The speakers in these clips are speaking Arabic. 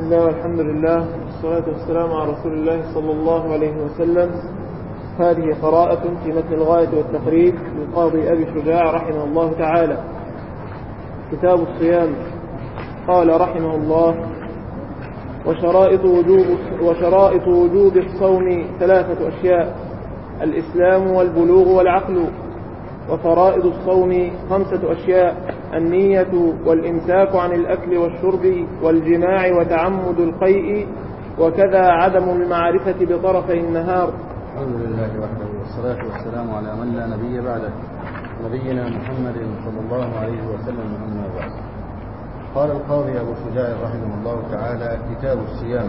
الله والحمد لله والصلاة والسلام على رسول الله صلى الله عليه وسلم. هذه قراءة في متن الغاية والتقريب للقاضي أبي شجاع رحمه الله تعالى. كتاب الصيام. قال رحمه الله وشرائط وجوب, وشرائط وجوب الصوم ثلاثة أشياء الإسلام والبلوغ والعقل. وفرائض الصوم خمسة أشياء النية والإمساك عن الأكل والشرب والجماع وتعمد القيء وكذا عدم المعرفة بطرفي النهار. الحمد لله وحده والصلاة والسلام على من لا نبي بعده نبينا محمد صلى الله عليه وسلم أما بعد. قال القاضي أبو شجاع رحمه الله تعالى كتاب الصيام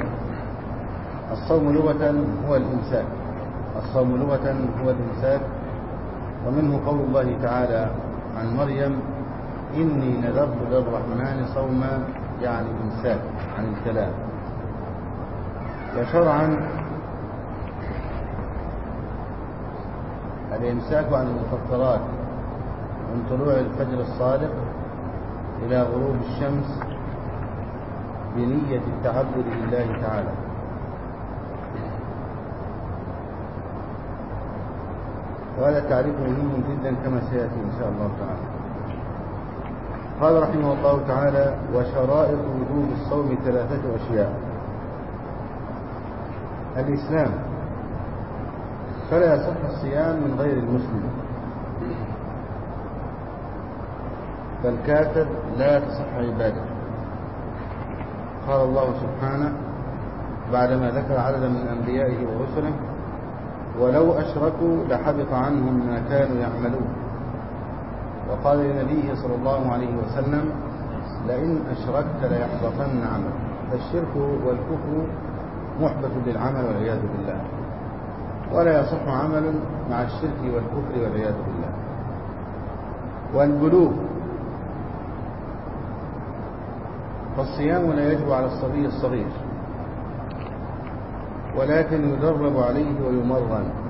الصوم لغة هو الإمساك. الصوم لغة هو الإمساك. ومنه قول الله تعالى عن مريم إني نذرت للرحمن صوما يعني إمساك عن الكلام. وشرعا الإمساك عن المفطرات من طلوع الفجر الصادق إلى غروب الشمس بنية التعبد لله تعالى. وهذا التعريف مهم جدا كما سيأتي إن شاء الله تعالى. قال رحمه الله تعالى وشرائط وجوب الصوم ثلاثة أشياء. الإسلام. فلا يصح الصيام من غير المسلم. فالكافر لا تصح عبادته قال الله سبحانه بعدما ذكر عددا من أنبيائه ورسله ولو أشركوا لحبط عنهم ما كانوا يعملون. وقال لنبيه صلى الله عليه وسلم لئن أشركت ليحبطن عملك. فالشرك والكفر محبط للعمل والعياذ بالله. ولا يصح عمل مع الشرك والكفر والعياذ بالله. والبلوغ. فالصيام لا يجب على الصبي الصغير ولكن يدرب عليه ويمرن.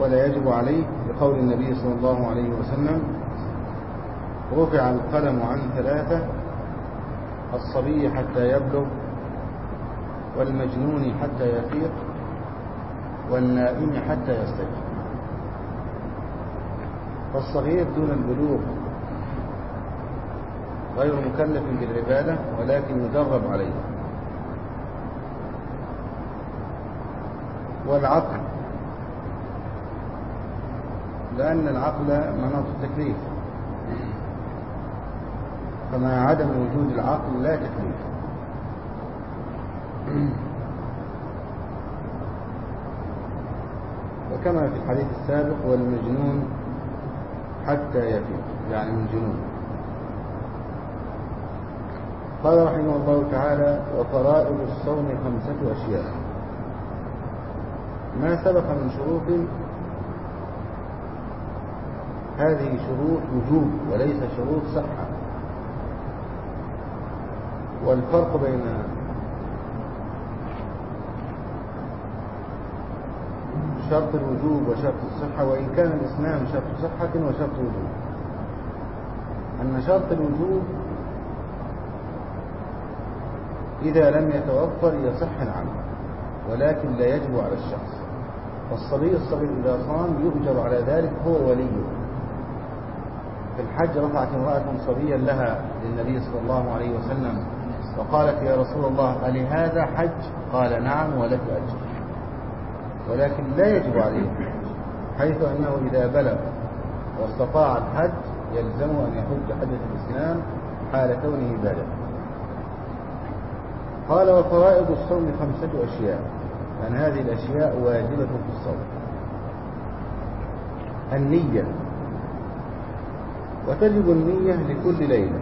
ولا يجب عليه لقول النبي صلى الله عليه وسلم رفع القلم عن ثلاثة الصبي حتى يبلغ والمجنون حتى يفيق والنائم حتى يستيقظ فالصغير دون البلوغ غير مكلف بالعبادة ولكن يدرب عليه. والعقل لأن العقل مناط التكليف. فمع عدم وجود العقل لا تكليف. وكما في الحديث السابق والمجنون حتى يفيق يعني من جنون. قال رحمه الله تعالى وفرائض الصوم خمسة أشياء. ما سبق من شروط هذه شروط وجوب وليس شروط صحة. والفرق بين شرط الوجوب وشرط الصحة وإن كان الإسلام شرط صحة وشرط وجوب. أن شرط الوجوب إذا لم يتوفر يصح العمل ولكن لا يجب على الشخص. فالصبي الصغير إذا صام يؤجر على ذلك هو وليه. في الحج رفعت امرأة صبيا لها للنبي صلى الله عليه وسلم وقالت يا رسول الله ألهذا حج؟ قال نعم ولك أجر. ولكن لا يجب عليه حيث أنه إذا بلغ واستطاع الحج يلزمه أن يحج حجة الإسلام حال كونه بالغ قال وفرائض الصوم خمسة أشياء أن هذه الأشياء واجبة في الصوم. النية وتجب النية لكل ليلة.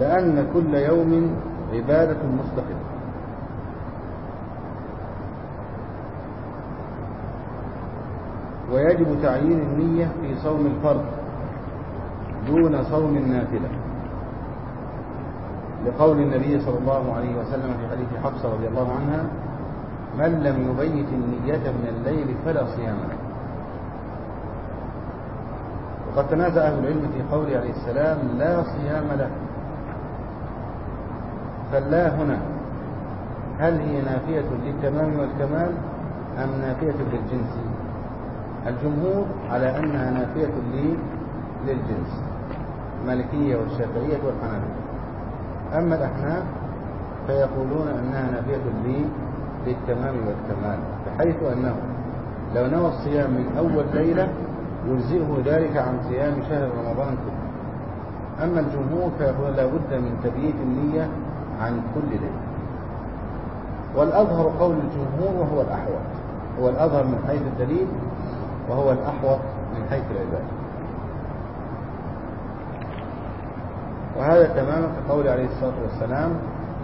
لأن كل يوم عبادة مستقلة. ويجب تعيين النية في صوم الفرض دون صوم النافلة. لقول النبي صلى الله عليه وسلم في حديث حفصة رضي الله عنها من لم يبيت النية من الليل فلا صيام له. وقد تنازع أهل العلم في قوله عليه السلام لا صيام له. فاللا هنا. هل هي نافية للتمام والكمال أم نافية للجنس؟ الجمهور على أنها نافية للجنس. المالكية والشافعية والحنابلة. أما الأحناف فيقولون أنها نافية للتمام والكمال بحيث أنه لو نوى الصيام من أول ليلة يجزئه ذلك عن صيام شهر رمضان كله. أما الجمهور فيقول لا بد من تبييت النية عن كل ليلة. والأظهر قول الجمهور وهو الأحوط. هو الأظهر من حيث الدليل وهو الأحوط من حيث العبادة. وهذا تماما كقول عليه الصلاة والسلام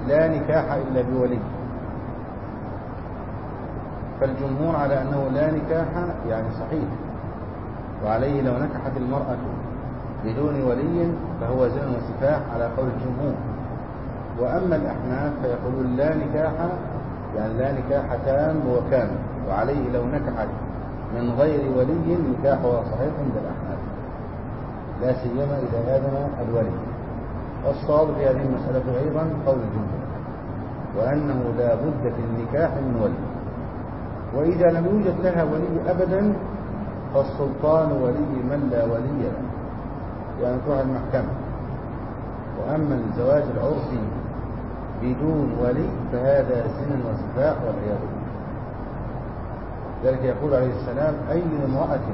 لا نكاح إلا بولي فالجمهور على أنه لا نكاح يعني صحيح. وعليه لو نكحت المرأة بدون ولي فهو زنا وسفاح على قول الجمهور. وأما الأحناف فيقولون لا نكاح يعني لا نكاح تام وكامل وعليه لو نكحت من غير ولي نكاحها صحيح عند الأحناف لا سيما إذا آذن الولي. والصواب في هذه المسألة أيضا قول الجمهور وأنه لا بد في النكاح من ولي. وإذا لم يوجد لها ولي أبدا فالسلطان ولي من لا ولي له. يعني تروح المحكمة. وأما الزواج العرفي بدون ولي فهذا زنا وسفاح والعياذ بالله. ذلك يقول عليه السلام أي امرأة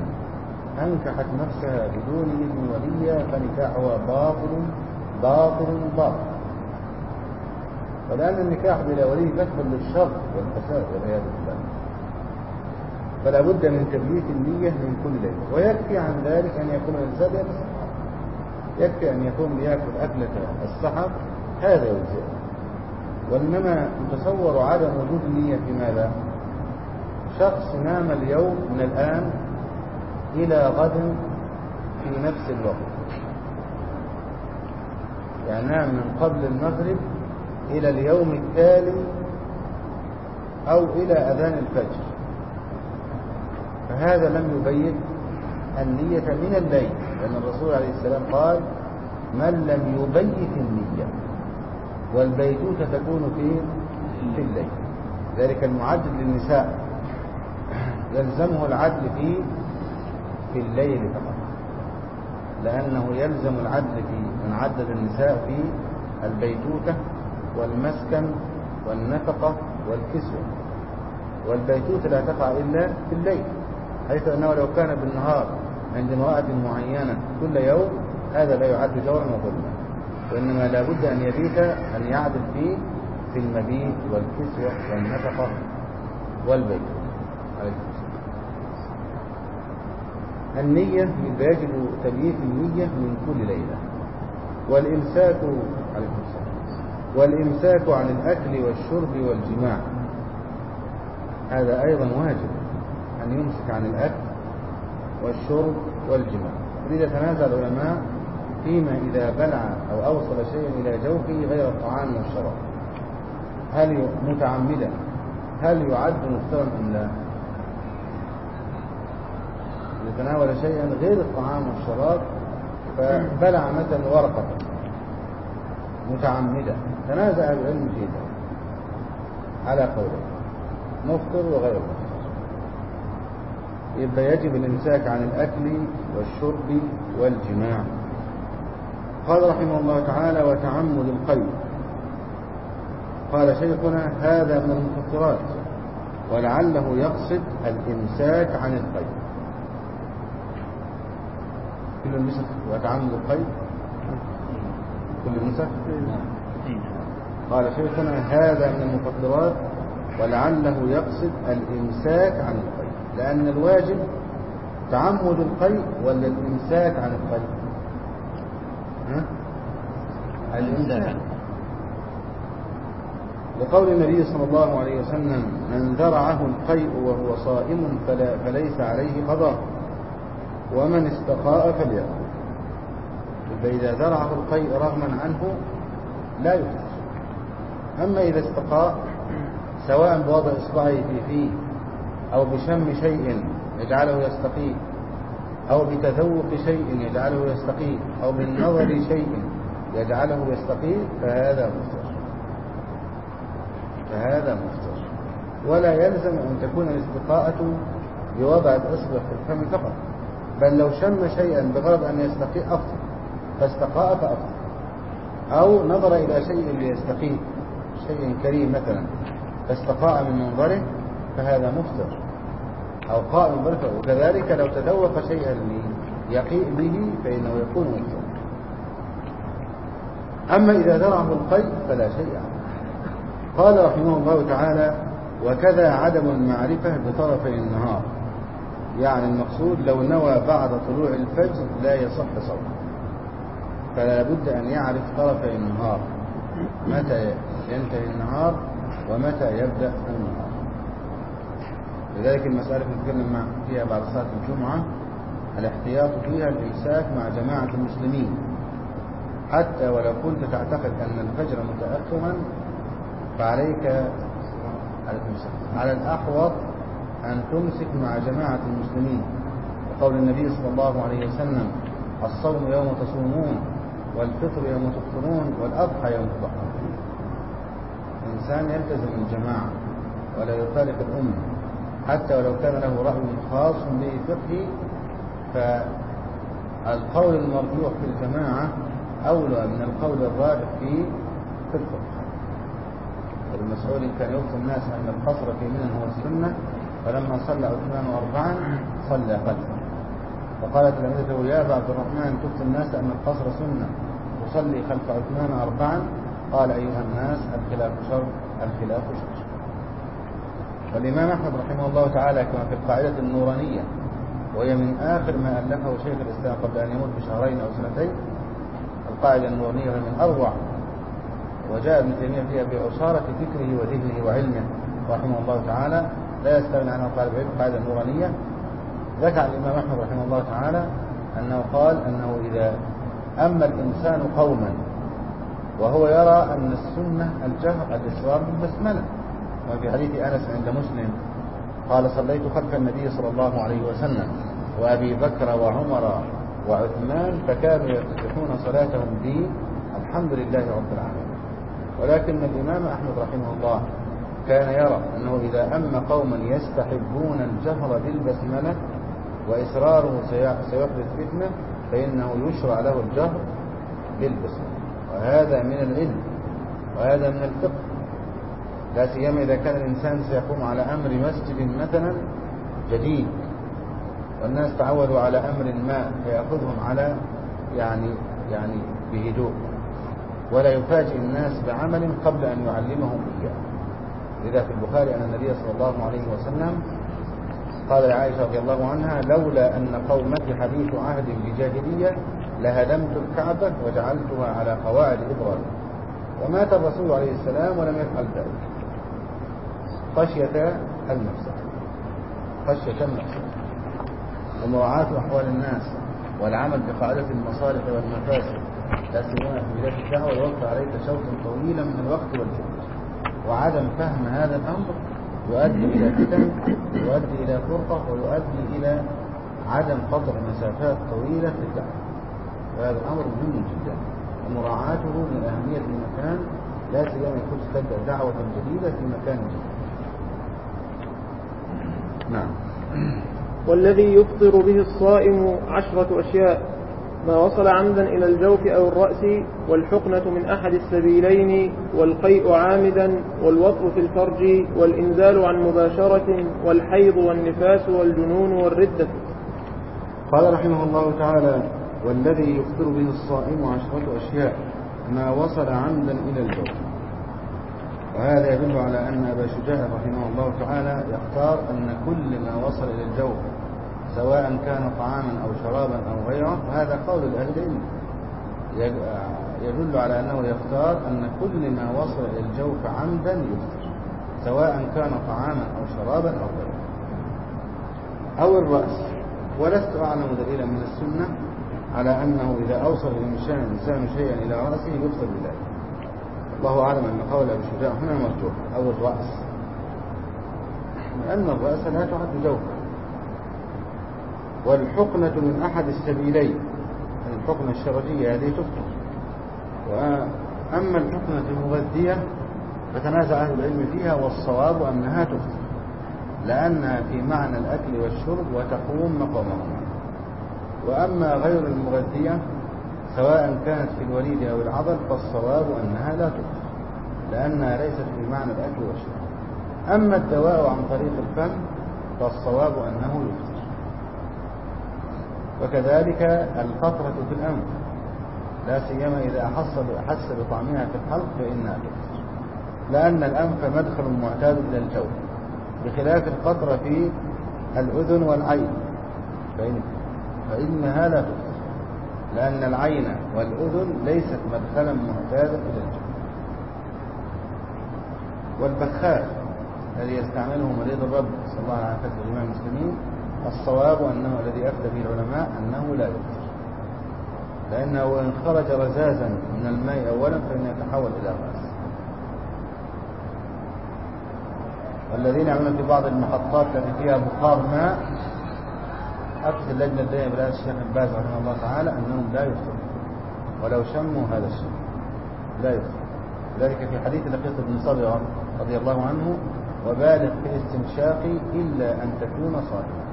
أنكحت نفسها بدون إذن وليا فنكاحها باطل باطل باطل. ولأن النكاح بلا ولي يدخل للشر والفساد والعياذ بالله. فلا بد من تبييت النية من كل ليلة ويكفي عن ذلك أن يكون الإنسان يكفي أن يكون بياكل أكلة السحر هذا يجزئ وإنما يتصور عدم وجود النية في ماذا؟ شخص نام اليوم من الآن إلى غد في نفس الوقت. يعني نام من قبل المغرب إلى اليوم التالي أو إلى أذان الفجر. فهذا لم يبين النية من الليل لأن الرسول عليه السلام قال من لم يبيت النية. والبيتوتة تكون في في الليل. ذلك المعدد للنساء. يلزمه العدل في في الليل فقط. لأنه يلزم العدل في من عدد النساء في البيتوتة والمسكن والنفقة والكسوة. والبيتوتة لا تقع إلا في الليل. حيث أنه لو كان بالنهار عند امرأة معينة كل يوم هذا لا يعد جورا وظلما. وإنما لا بد أن يبيت أن يعدل فيه في المبيت والكسوة والنفقة والبيت. النية يجب تبييت النية من كل ليلة. والإمساك والإمساك عن الأكل والشرب والجماع. هذا أيضا واجب. أن يمسك عن الأكل والشرب والجماع. ولذا تنازع العلماء فيما إذا بلع أو أوصل شيئا إلى جوفه غير الطعام والشراب. هل متعمدا؟ هل يعد مفترا أم لا؟ يتناول شيئا غير الطعام والشراب فبلع مثلا ورقة. متعمدا. تنازع العلم في على قولين مفطر وغير مفطر يبقى يجب الامساك عن الأكل والشرب والجماع. قال رحمه الله تعالى وتعمد القلب. قال شيخنا هذا من المفطرات ولعله يقصد الامساك عن القيد كل النسخ وتعمد القيد كل النسخ قال شيخنا هذا من المفطرات ولعله يقصد الامساك عن القيد لأن الواجب تعمد القيد ولا الإمساك عن القيد ها؟ الإمساك. لقول النبي صلى الله عليه وسلم من ذرعه القيء وهو صائم فلا فليس عليه قضاء ومن استقاء فليأكل. فإذا ذرعه القيء رغما عنه لا يفطر أما إذا استقاء سواء بوضع إصبعه في فيه أو بشم شيء يجعله يستقيء أو بتذوق شيء يجعله يستقيم أو من نظر شيء يجعله يستقيم فهذا مفطر فهذا مفطر ولا يلزم أن تكون الاستقاءة بوضع الإصبع في الفم فقط بل لو شم شيئا بغرض أن يستقي أفضل فاستقاء فأفضل. أو نظر إلى شيء ليستقي شيء كريم مثلا فاستقاء من منظره فهذا مفطر أو قائم بركة وكذلك لو تذوق شيئا ليقيء به فإنه يكون مفطر أما إذا درعه القيء فلا شيء عنه. قال رحمه الله تعالى وكذا عدم المعرفة بطرفي النهار. يعني المقصود لو نوى بعد طلوع الفجر لا يصح صومه فلا بد أن يعرف طرفي النهار. متى ينتهي النهار ومتى يبدأ النهار. لذلك المسألة نتكلم فيها بعد صلاة الجمعة الاحتياط فيها الإمساك مع جماعة المسلمين. حتى ولو كنت تعتقد أن الفجر متأخرا فعليك على الأحوط أن تمسك مع جماعة المسلمين. وقول النبي صلى الله عليه وسلم الصوم يوم تصومون والفطر يوم تفطرون والأضحى يوم تضحون الإنسان يلتزم الجماعة ولا يفارق الأمة. حتى ولو كان له رأي خاص بفقه فالقول المرجوح في الجماعة أولى من القول الراجح في في الفقه. ابن مسعود كان يفتي الناس أن القصر في منى هو السنة فلما صلى عثمان أربعا صلى خلفه فقالت تلاميذته يا أبا عبد الرحمن تفتي الناس أن القصر سنة. تصلي خلف عثمان أربعا قال أيها الناس الخلاف شر الخلاف شر. والإمام أحمد رحمه الله تعالى كما في القاعدة النورانية وهي من آخر ما ألفه شيخ الإسلام قبل أن يموت بشهرين أو سنتين القاعدة النورانية من أروع وجاء ابن تيمية فيها بعصارة فكره وذهنه وعلمه رحمه الله تعالى لا يستغني عنها طالب علم القاعدة النورانية. ذكر الإمام أحمد رحمه الله تعالى أنه قال أنه إذا أما الإنسان قوما وهو يرى أن السنة الجهر الإسرار بالبسملة وفي حديث أنس عند مسلم قال صليت خلف النبي صلى الله عليه وسلم وأبي بكر وعمر وعثمان فكانوا يفتتحون صلاتهم بي الحمد لله رب العالمين. ولكن الإمام أحمد رحمه الله كان يرى أنه إذا أما قوما يستحبون الجهر بالبسملة وإسراره سيحدث فتنة فإنه يشرع له الجهر بالبسملة. وهذا من العلم وهذا من الفقه. لا سيما إذا كان الإنسان سيقوم على أمر مسجد مثلا جديد والناس تعودوا على أمر ما فيأخذهم على يعني يعني بهدوء. ولا يفاجئ الناس بعمل قبل أن يعلمهم إياه لذا في البخاري أن النبي صلى الله عليه وسلم قال لعائشة رضي الله عنها لولا أن قومك حديث عهد بجاهلية لهدمت الكعبة وجعلتها على قواعد إبراهيم. ومات الرسول عليه السلام ولم يفعل ذلك. خشية النفس. خشية النفس. ومراعاة أحوال الناس والعمل بقاعدة المصالح والمفاسد. لا سيما في بداية الدعوة يوفر عليك شوط طويلا من الوقت والجهد وعدم فهم هذا الأمر يؤدي إلى فتن يؤدي إلى فرقة ويؤدي إلى عدم قطع مسافات طويلة في الدعوة وهذا الأمر مهم جدا. ومراعاته من أهمية المكان. لا سيما يكون تبدأ دعوة جديدة في مكان جديد. نعم. والذي يفطر به الصائم عشرة أشياء ما وصل عمدا إلى الجوف أو الرأس والحقنة من أحد السبيلين والقيء عامدا والوطء في الفرج والإنزال عن مباشرة والحيض والنفاس والجنون والردة. قال رحمه الله تعالى والذي يفطر به الصائم عشرة أشياء ما وصل عمدا إلى الجوف. وهذا يدل على أن أبا شجاع رحمه الله تعالى يختار أن كل ما وصل إلى الجوف سواء كان طعاما أو شرابا أو غيره هذا قول الأهل العلم. يدل على أنه يختار أن كل ما وصل إلى الجوف عمدا يفطر سواء كان طعاما أو شرابا أو غيره. أو الرأس. ولست أعلم دليلا من السنة على أنه إذا أوصل الإنسان شيئا إلى رأسه يفطر بذلك. الله أعلم أن قول أبي شجاع هنا مرجوح أو الرأس. لأن الرأس لا تعد جوفا. والحقنة من أحد السبيلين الحقنة الشرجية هذه تفطر وأما الحقنة المغذية فتنازع أهل العلم فيها والصواب أنها تفطر لأنها في معنى الأكل والشرب وتقوم مقامهما. وأما غير المغذية سواء كانت في الوليد أو العضل فالصواب أنها لا تفطر لأنها ليست في معنى الأكل والشرب. أما الدواء عن طريق الفم فالصواب أنه يفطر. وكذلك القطرة في الأنف لا سيما إذا أحس أحس بطعمها في الحلق فإنها تفطر. لأن الأنف مدخل معتاد إلى الجو بخلاف القطرة في الأذن والعين فإن فإنها لا تفطر. لأن العين والأذن ليست مدخلا معتادا إلى الجو والبخاخ الذي يستعمله مريض الرب صلى الله عليه وسلم جميع المسلمين الصواب أنه الذي أفتى به العلماء أنه لا يفطر لأنه إن خرج رزازا من الماء أولا فإنه يتحول إلى غاز. والذين يعملون في بعض المحطات التي فيها بخار ماء أفتى اللجنة الدائمة برئاسة الشيخ باز رحمه الله تعالى أنهم لا يفطرون ولو شموا هذا الشيء. لا يفطر ذلك في حديث لقيط بن صبرة رضي الله عنه وبالغ في الاستنشاق إلا أن تكون صائما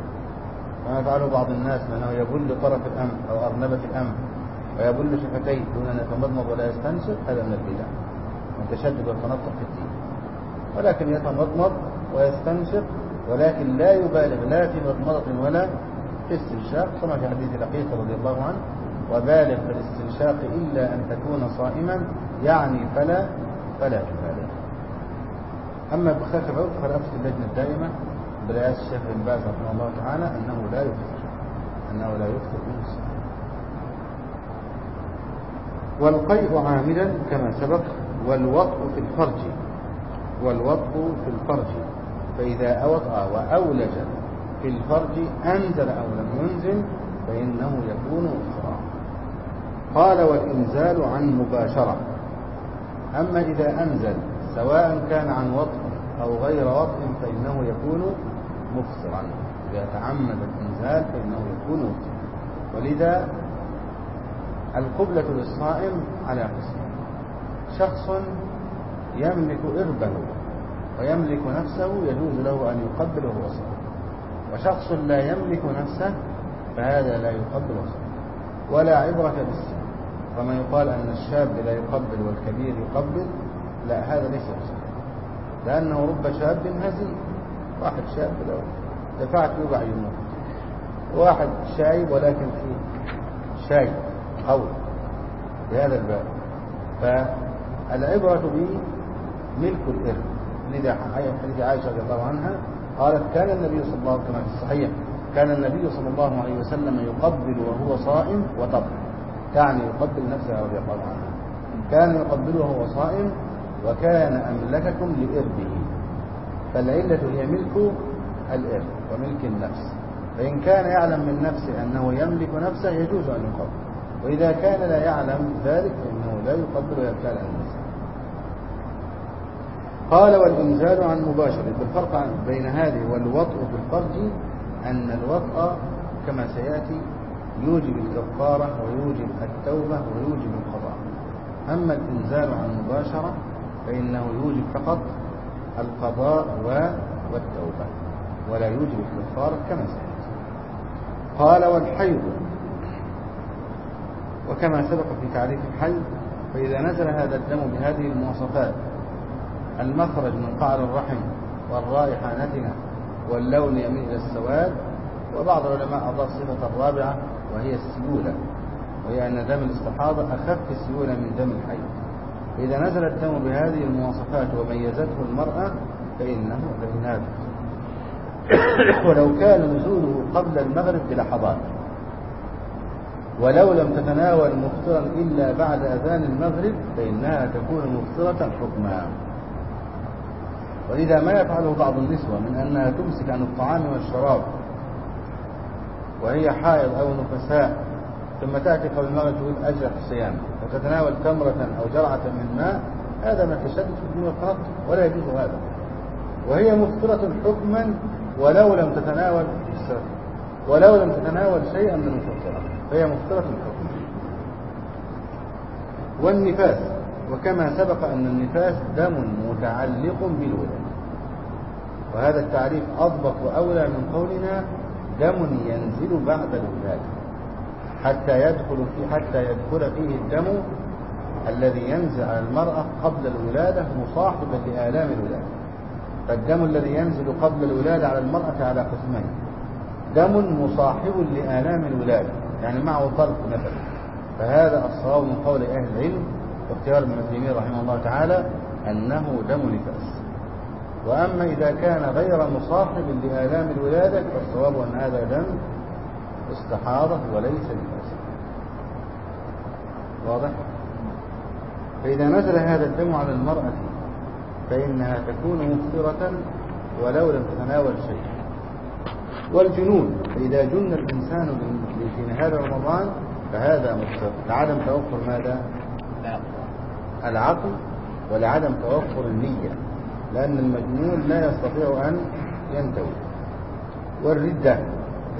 كما يفعله بعض الناس لأنه يبل طرف الأنف أو أرنبة الأنف ويبل شفتيه دون أن يتمضمض ولا يستنشق هذا من البدع من تشدد والتنطق في الدين. ولكن يتمضمض ويستنشق ولكن لا يبالغ لا في مضمضة ولا في استنشاق كما في حديث لقيط رضي الله عنه وبالغ في الاستنشاق إلا أن تكون صائما يعني فلا فلا تبالغ أما بخلاف العرف فالأفتي اللجنة الدائمة برئاسة الشيخ بن باز رحمه الله تعالى أنه لا يفطر أنه لا يفطر من الصلاة والقيء عاملا كما سبق والوطء في الفرج والوطء في الفرج فإذا أوطأ وأولج في الفرج أنزل أو لم ينزل فإنه يكون إفطرا قال والإنزال عن مباشرة. أما إذا أنزل سواء كان عن وطء أو غير وطء فإنه يكون مفسرا إذا تعمد الإنزال فإنه يكون مفسرا ولذا القبلة للصائم على قسم شخص يملك إربه ويملك نفسه يجوز له أن يقبل وهو صائم وشخص لا يملك نفسه فهذا لا يقبل ولا عبرة بالسن كما يقال أن الشاب لا يقبل والكبير يقبل. لا هذا ليس بصحيح. لأنه رب شاب هزيل واحد شاب لو دفعت يوقع يموت واحد شايب ولكن في شايب قوي بهذا الباب. فالعبرة بملك الإرث. لذا حديث عائشة رضي الله عنها قالت كان النبي صلى الله عليه وسلم في الصحيح كان النبي صلى الله عليه وسلم يقبل وهو صائم وطبع يعني يقبل نفسه رضي الله عنها كان يقبل وهو صائم وكان أملككم لإربه. فالعلة هي ملك الإرب وملك النفس. فإن كان يعلم من نفسه أنه يملك نفسه يجوز أن يقبل. وإذا كان لا يعلم ذلك فإنه لا يقبل ويبتال نفسه قال والإنزال عن مباشرة. بالفرق بين هذه والوطء في الفرج أن الوطء كما سيأتي يوجب الكفارة ويوجب التوبة ويوجب القضاء. أما الإنزال عن مباشرة فإنه يوجب فقط القضاء والتوبة ولا يوجب الكفارة كما سيأتي. قال والحيض. وكما سبق في تعريف الحيض فإذا نزل هذا الدم بهذه المواصفات المخرج من قعر الرحم والرائحة نتنة واللون يميل إلى السواد وبعض العلماء أضاف صفة الرابعة وهي السيولة وهي أن دم الاستحاضة أخف سيولة من دم الحيض إذا نزل الدم بهذه المواصفات وميزته المرأة فإنه فإنها ولو كان نزوله قبل المغرب بلحظات ولو لم تتناول مفطرا إلا بعد أذان المغرب فإنها تكون مفطرة حكما. ولذا ما يفعله بعض النسوة من أنها تمسك عن الطعام والشراب وهي حائض أو نفساء ثم تأتي قبل المغرب تقول أجرح الصيام وتتناول تمرة أو جرعة من ماء هذا من التشدد في الدين والتنطع ولا يجوز هذا. وهي مفطرة حكما ولو لم تتناول ولو لم تتناول شيئا من المفطرات فهي مفطرة الحكم والنفاس. وكما سبق أن النفاس دم متعلق بالولادة وهذا التعريف أضبط وأولى من قولنا دم ينزل بعد الولادة حتى يدخل في حتى يدخل فيه الدم الذي ينزل على المرأة قبل الولادة مصاحبا لآلام الولادة فالدم الذي ينزل قبل الولادة على المرأة على قسمين. دم مصاحب لآلام الولادة يعني معه طلق مثلا. فهذا الصواب من قول أهل العلم واختيار ابن تيمية رحمه الله تعالى أنه دم نفاس. وأما إذا كان غير مصاحب لآلام الولادة فالصواب أن هذا دم استحاضة وليس نفاسا واضح؟ فإذا نزل هذا الدم على المرأة فإنها تكون مفطرة ولو لم تتناول شيء والجنون فإذا جن الإنسان في نهار رمضان فهذا مفطر. لعدم توفر ماذا؟ العقل ولعدم توفر النية لأن المجنون لا يستطيع أن ينتوي. والردة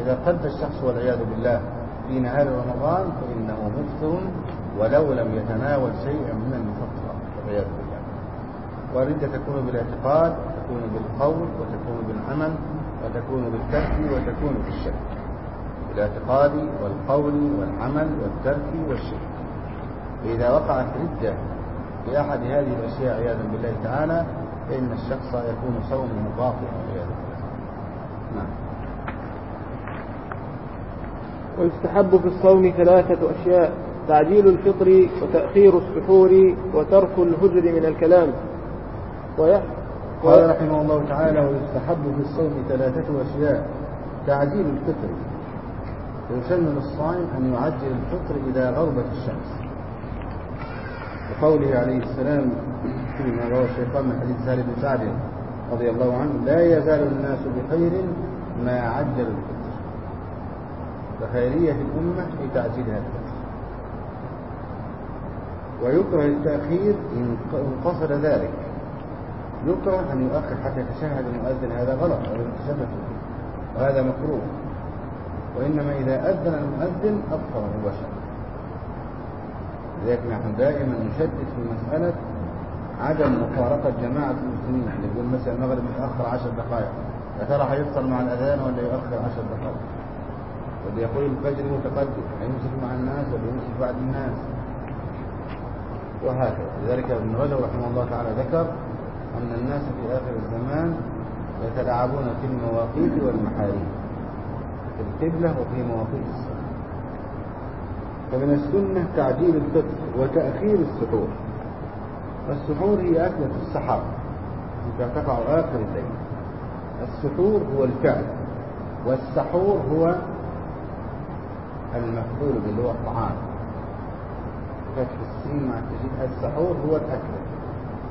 إذا قد الشخص والعياذ بالله في نهار رمضان فإنه مفطر ولو لم يتناول شيئا من المفطرات والعياذ بالله. والردة تكون بالاعتقاد تكون بالقول وتكون بالعمل وتكون بالترك وتكون بالشرك. بالاعتقاد والقول والعمل والترك والشرك. فإذا وقعت ردة في أحد هذه الأشياء عياذا بالله تعالى فإن الشخص يكون صومه باطلا والعياذ بالله نعم. ويستحب في الصوم ثلاثة أشياء تعجيل الفطر وتأخير السحور وترك الهجر من الكلام. قال رحمه الله تعالى ويستحب في الصوم ثلاثة أشياء تعجيل الفطر. ويسن للصائم أن يعجل الفطر إذا غربت الشمس. وقوله عليه السلام فيما رواه الشيطان من حديث سهل بن سعد رضي الله عنه لا يزال الناس بخير ما عجل الفطر فخيرية الأمة في تعجيلها الفطر ويكره التأخير إن قصد ذلك. يكره أن يؤخر حتى يتشهد المؤذن هذا غلط أو يتشبه وهذا مكروه. وإنما إذا أذن المؤذن أبصر مباشرة لذلك نحن دائما نشدد في مسألة عدم مفارقة جماعة المسلمين. اللي يقول مثلا المغرب متأخر عشر دقائق. يا ترى هيفطر مع الأذان ولا يؤخر عشر دقائق؟ واللي يقول الفجر متقدم هيمسك مع الناس ولا يمسك بعد الناس؟ وهكذا. لذلك ابن رجب رحمه الله تعالى ذكر أن الناس في آخر الزمان يتلاعبون في المواقيت والمحاريم في القبلة وفي مواقيت الصلاة. فمن السنة تعجيل الفطر وتأخير السحور. السحور هي أكلة السحر. التي تقع آخر الليل السحور هو الفعل. والسحور هو المفعول اللي هو الطعام فتح السين مع التجديد السحور هو الأكل.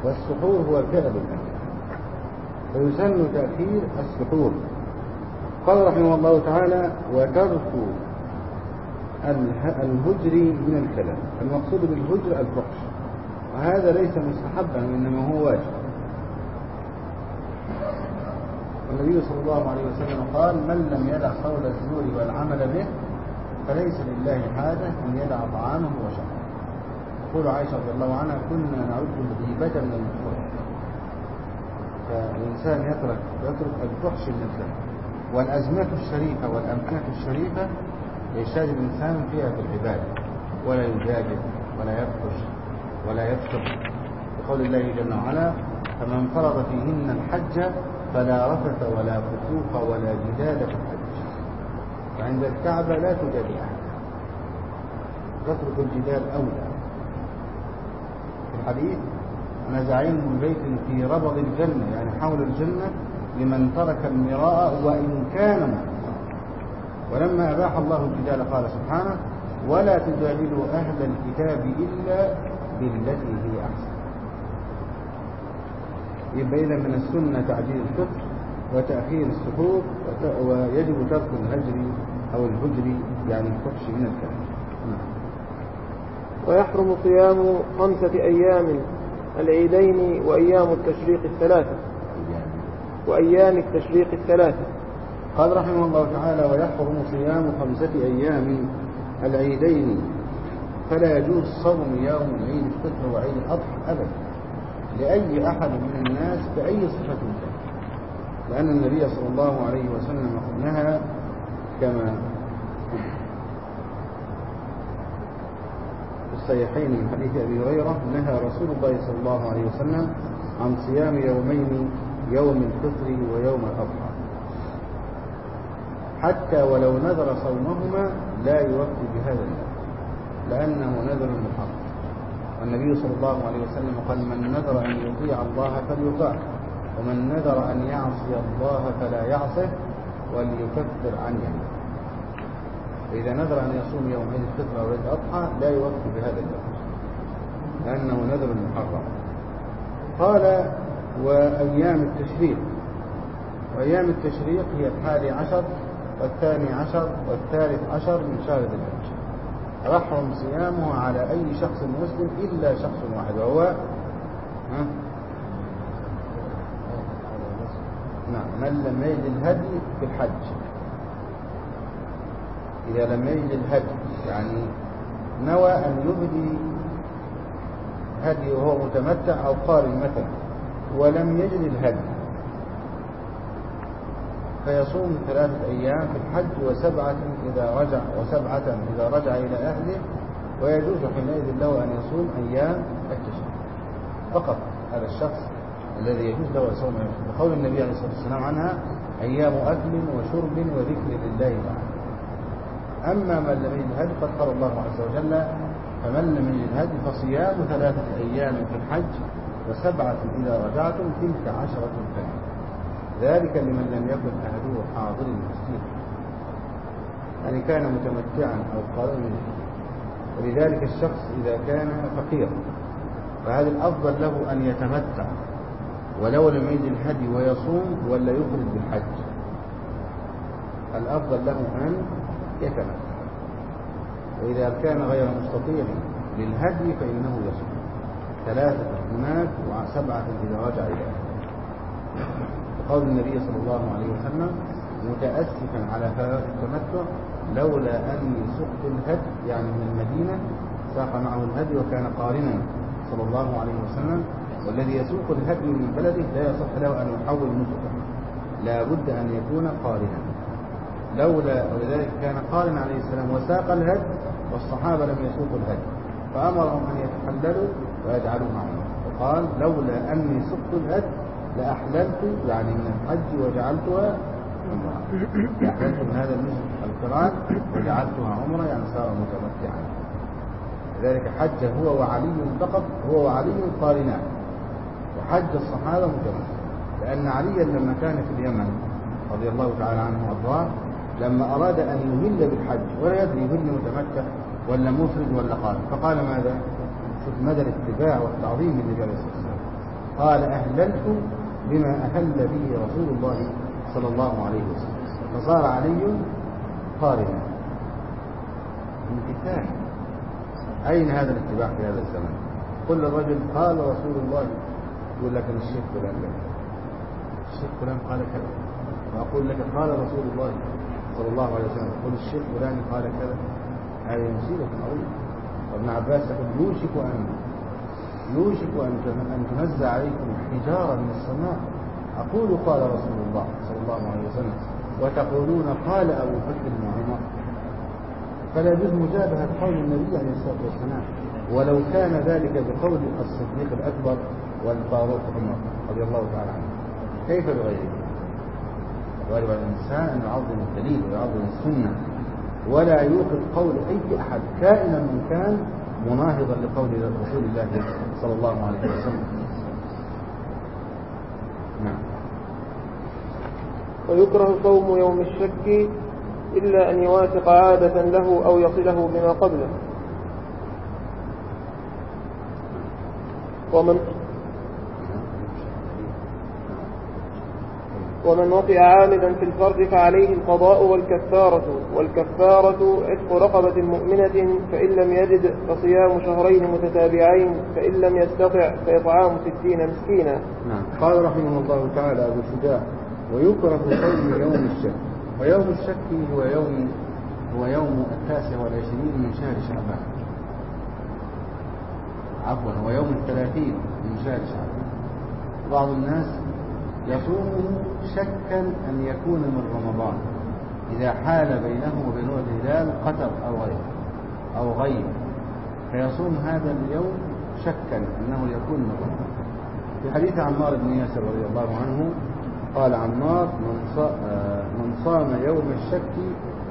والسحور هو فعل الأكل. فيسن تأخير السحور. قال رحمه الله تعالى وترك الهجر من الكلام. المقصود بالهجر الفحش وهذا ليس مستحبا وإنما هو واجب. النبي صلى الله عليه وسلم قال من لم يدع قول الزور والعمل به فليس لله حاجة أن يدع طعامه وشرابه تقول عائشة رضي الله عنها كنا نعد الغيبة من المكروه فالإنسان يترك يترك الفحش من الكلام. والأزمات الشريفة والأمكنة الشريفة يجتهد الإنسان فيها في العبادة ولا يجادل ولا يفحش ولا يفسق بقول الله جل وعلا فمن فرض فيهن الحج فلا رفث ولا فسوق ولا جدال في الحج. فعند الكعبة لا تجادل أحد. تترك الجدال أولى. في الحديث أنا زعيم بيت في ربض الجنة يعني حول الجنة لمن ترك المراء وإن كان مختصرا ولما أباح الله الجدال قال سبحانه ولا تجادلوا أهل الكتاب إلا بالتي هي أحسن. يبقى إذا من السنة تعجيل الفطر وتأخير السحور ويجب ترك الهجر أو الهجر يعني الفحش من الكلام. ويحرم صيام خمسة أيام العيدين وأيام التشريق الثلاثة. وأيام التشريق الثلاثة. قال رحمه الله تعالى ويحرم صيام خمسة أيام العيدين فلا يجوز صوم يوم عيد الفطر وعيد الأضحى أبدا لأي أحد من الناس بأي صفة كان لأن النبي صلى الله عليه وسلم نهى كما في الصحيحين من حديث أبي هريرة نهى رسول الله صلى الله عليه وسلم عن صيام يومين يوم الفطر ويوم الأضحى. حتى ولو نذر صومهما لا يوفي بهذا النذر لأنه نذر محرم. والنبي صلى الله عليه وسلم قال من نذر أن يطيع الله فليطاع ومن نذر أن يعصي الله فلا يعصه وليكفر عن يمينه. فإذا نذر أن يصوم يوم عيد الفطر أو عيد الأضحى لا يوفي بهذا النذر لأنه نذر محرم. قال وأيام التشريق. وأيام التشريق هي الحادي عشر والثاني عشر والثالث عشر من شهر ذي الحجة. يحرم صيامه على أي شخص مسلم إلا شخص واحد وهو ها؟ نعم من لم يجد الهدي في الحج. إذا لم يجد الهدي يعني نوى أن يهدي هدي وهو متمتع أو قارن مثلا ولم يجد الهدي. فيصوم ثلاثة أيام في الحج وسبعة إذا رجع وسبعة إذا رجع إلى أهله ويجوز حينئذ له أن يصوم أيام التشريق. فقط هذا الشخص الذي يجوز له أن يصوم بقول النبي عليه الصلاة والسلام عنها أيام أكل وشرب وذكر لله تعالى. أما من لم يجد الهدي قد قال الله عز وجل فمن لم يجد الهدي فصيام ثلاثة أيام في الحج وسبعة إذا رجعتم تلك عشرة كاملة ذلك لمن لم يكن أهله حاضر المسجد يعني كان متمتعا أو قائما. ولذلك الشخص إذا كان فقيرا. فهذا الأفضل له أن يتمتع. ولو لم يجد الهدي ويصوم ولا يخرج بالحج. الأفضل له أن يتمتع. وإذا كان غير مستطيع للهدي فإنه يصوم. ثلاثة هناك وسبعة إذا رجع إلى قول النبي صلى الله عليه وسلم متأسفا على فوات التمتع لولا أني سقت الهدي يعني من المدينة ساق معه الهدي وكان قارنا صلى الله عليه وسلم والذي يسوق الهدي من بلده لا يصح له أن يحول نسكه لا بد أن يكون قارنا. لولا ولذلك كان قارنا عليه السلام وساق الهدي والصحابة لم يسوقوا الهدي. فأمرهم أن يتحللوا ويجعلوا معهم وقال لولا أني سقت الهدي لأحللت يعني من الحج وجعلتها عمرة. لأحللت من هذا النسك القرآن وجعلتها عمرة يعني صار متمتعا. لذلك حج هو وعلي فقط هو وعلي قارنان. وحج الصحابة متمتع لأن عليا لما كان في اليمن رضي الله تعالى عنه وأرضاه لما أراد أن يهل بالحج ولا يدري يهل متمتع ولا مفرد ولا قارن. فقال ماذا؟ شوف مدى الاتباع والتعظيم للنبي عليه الصلاة والسلام قال أهللت بما أهل به رسول الله صلى الله عليه وسلم. فصار علي قارنا. امتثال أين هذا الاتباع في هذا الزمن قل للرجل قال رسول الله. يقول لك الشيخ فلان لك. الشيخ فلان قال كذا. وأقول لك قال رسول الله صلى الله عليه وسلم. قل الشيخ فلان قال كذا. هذه مصيبة عظيمة. وابن عباس يقول يوشك أن يوشك أن تنزع عليكم حجارة من السماء أقول قال رسول الله صلى الله عليه وسلم وتقولون قال أبو بكر وعمر فلا يجوز مجابهة قول النبي عليه الصلاة والسلام ولو كان ذلك بقول الصديق الأكبر والفاروق عمر رضي الله تعالى عنه كيف بغيره؟ واجب على الإنسان أن يعظم الدليل ويعظم السنة ولا يوقف قول أي أحد كائنا من كان مناهضا لقول رسول الله صلى الله عليه وسلم. نعم. ويكره صوم يوم الشك إلا أن يوافق عادة له أو يصله بما قبله. ومن ومن وطئ عامدا في الفرج فعليه القضاء والكفارة والكفارة عتق رقبة مؤمنة فإن لم يجد فصيام شهرين متتابعين فإن لم يستطع فإطعام ستين مسكينا. نعم. قال رحمه الله تعالى أبو شجاع ويكره صوم يوم الشك ويوم الشك هو يوم هو يوم التاسع والعشرين من شهر شعبان. عفوا هو يوم الثلاثين من شهر شعبان. بعض الناس يصومه شكا أن يكون من رمضان إذا حال بينه وبين الهلال قتر أو غيره أو غيره. فيصوم هذا اليوم شكا أنه يكون من رمضان. في حديث عمار بن ياسر رضي الله عنه قال عمار من آه، صام يوم الشك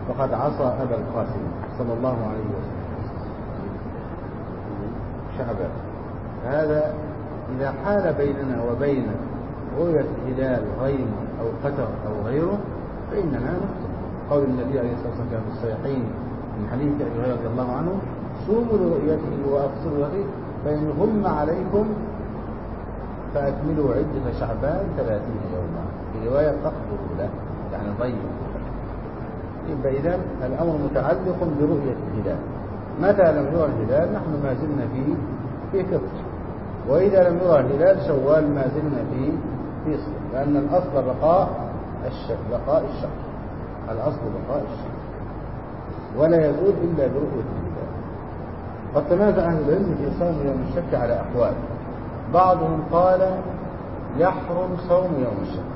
فقد عصى أبا القاسم صلى الله عليه وسلم. شعبان. هذا إذا حال بيننا وبين رؤية الهلال غيم أو قتر أو غيره فإننا نفطر قول النبي عليه الصلاة والسلام في الصحيحين من حديث أبي هريرة رضي الله عنه صوموا لرؤيته وأفطروا له فإن غم عليكم فأكملوا عدة شعبان ثلاثين يوما. في رواية تقدروا له يعني ضيقوا يبقى إذا الأمر متعلق برؤية الهلال. متى لم يرى الهلال؟ نحن ما زلنا في في فطر وإذا لم يرى الهلال شوال ما زلنا في في صيام لأن الأصل بقاء الشهر بقاء الشهر الأصل بقاء الشهر ولا يزول إلا برؤية الهلال قد تنازع أهل العلم في صوم يوم الشك على أحوال. بعضهم قال يحرم صوم يوم الشك.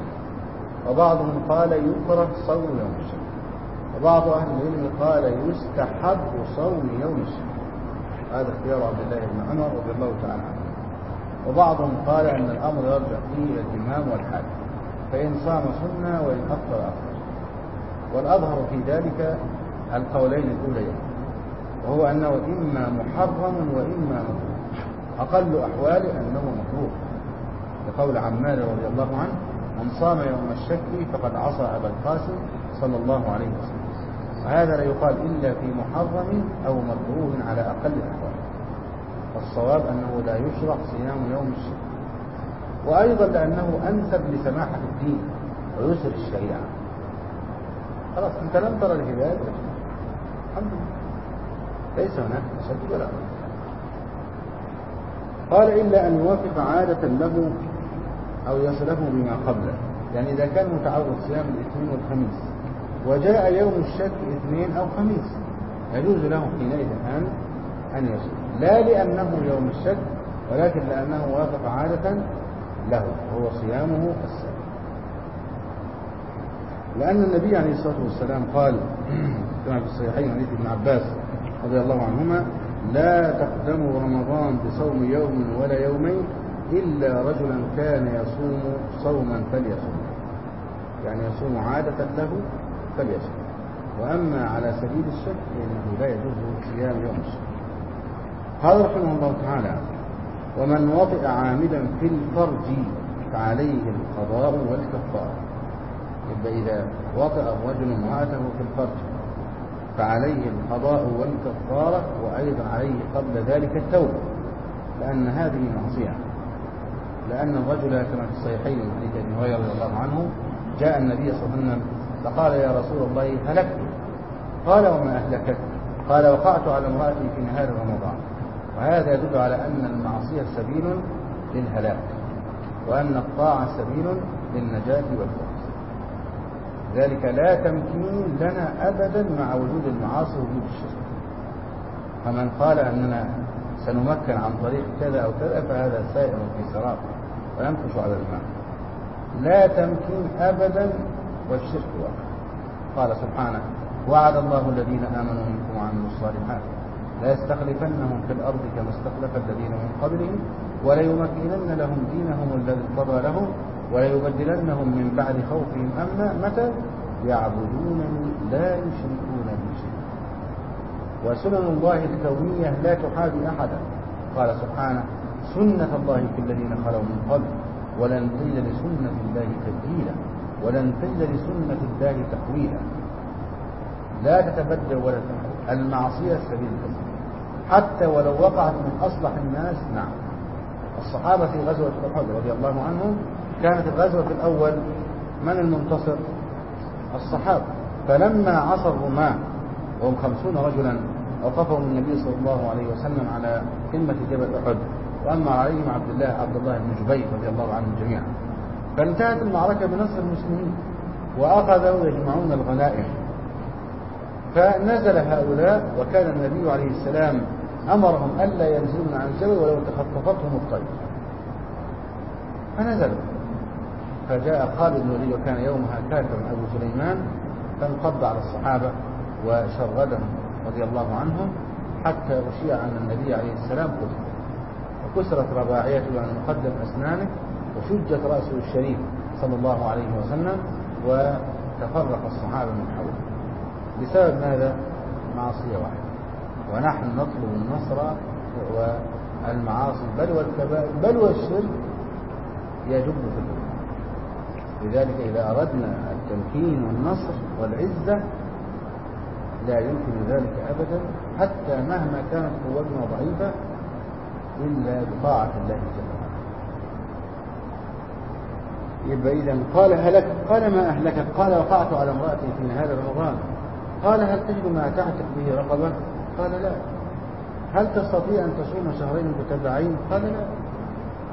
وبعضهم قال يكره صوم يوم الشك. وبعض أهل العلم قال يستحب صوم يوم الشك. هذا اختيار عبد الله بن عمر رضي الله تعالى عنه. وبعضهم قال أن الأمر يرجع فيه إلى الإمام والحاكم فإن صام سنة وإن أفطر أفطر. والأظهر في ذلك القولين الأوليين وهو أنه إما محرم وإما مكروه. أقل أحواله أنه مكروه. لقول عمار رضي الله عنه من صام يوم الشك فقد عصى أبا القاسم صلى الله عليه وسلم. وهذا لا يقال إلا في محرم أو مكروه على أقل الأحوال. والصواب أنه لا يشرع صيام يوم الشك وأيضا لأنه أنسب لسماحة الدين ويسر الشريعة. خلاص أنت لم ترى الهلال الحمد لله. ليس هناك تشدد ولا قال إلا أن يوافق عادة له أو يصله بما قبله. يعني إذا كان متعود صيام الاثنين والخميس وجاء يوم الشك اثنين أو خميس يجوز له حينئذ أن أن يصوم لا لأنه يوم الشك ولكن لأنه وافق عادة له وهو صيامه السابق لأن النبي عليه الصلاة والسلام قال كما في الصحيحين حديث ابن عباس رضي الله عنهما لا تقدموا رمضان بصوم يوم ولا يومين إلا رجلا كان يصوم صوما فليصوم. يعني يصوم عادة له فليصوم. وأما على سبيل الشك فإنه لا يجوز صيام يوم الشك قال رحمه الله تعالى. ومن وطئ عامدا في الفرج فعليه القضاء والكفارة يبقى إذا وطئ الرجل امرأته في الفرج فعليه القضاء والكفارة وأيضا عليه قبل ذلك التوبة. لأن هذه معصية لأن الرجل كما في الصحيحين من حديث أبي هريرة رضي الله عنه جاء النبي صلى الله عليه وسلم فقال يا رسول الله هلكت. قال وما أهلكت. قال وقعت على امرأتي في نهار رمضان. وهذا يدل على أن المعصية سبيل للهلاك وأن الطاعة سبيل للنجاة والفوز ذلك لا تمكين لنا أبدا مع وجود المعاصي ووجود الشرك. فمن قال أننا سنمكن عن طريق كذا أو كذا فهذا سائر في سراب وينقش على الماء. لا تمكين أبدا والشرك واقع. قال سبحانه وعد الله الذين آمنوا منكم وعملوا الصالحات. ليستخلفنهم في الأرض كما استخلف الذين من قبلهم وليمكنن لهم دينهم الذي ارتضى لهم وليبدلنهم من بعد خوفهم أمنا متى؟ يعبدونني لا يشركون بي شيئا. وسنن الله الكونية لا تحابي أحدا. قال سبحانه سنة الله في الذين خلوا من قبل ولن تجد لسنة الله تبديلا ولن تجد لسنة الله تحويلا. لا تتبدل ولا تحول المعصية سبيل الكفر حتى ولو وقعت من أصلح الناس. نعم. الصحابة في غزوة أحد رضي الله عنهم كانت الغزوة الأول من المنتصر؟ الصحابة. فلما عصى الرماة وهم خمسون رجلا أوقفهم النبي صلى الله عليه وسلم على قمة جبل أحد. وأمر عليهم عبد الله عبد الله بن جبير رضي الله عنهم جميعا. فانتهت المعركة بنصر المسلمين وأخذوا يجمعون الغنائم. فنزل هؤلاء وكان النبي عليه السلام أمرهم ألا ينزلون عن الجبل ولو تخطفتهم الطير. فنزلوا فجاء خالد بن الوليد وكان يومها كافرا أبو سليمان فانقض على الصحابة وشردهم رضي الله عنهم حتى أشيع أن النبي عليه السلام قتل. وكسرت رباعيته عن مقدم أسنانه وشجت رأسه الشريف صلى الله عليه وسلم وتفرق الصحابة من حوله. بسبب ماذا؟ معصية واحدة. ونحن نطلب النصر والمعاصي بل والكبائر بل والشرك يجب في الأمة. لذلك إذا أردنا التمكين والنصر والعزة لا يمكن ذلك أبدا حتى مهما كانت قوتنا ضعيفة إلا بطاعة الله جل وعلا. يبقى إذا قال هلك قال ما أهلكك قال وقعت على امرأتي في نهار رمضان قال هل تجد ما تعتق به رقبة؟ قال لا. هل تستطيع أن تصوم شهرين متبعين قال لا.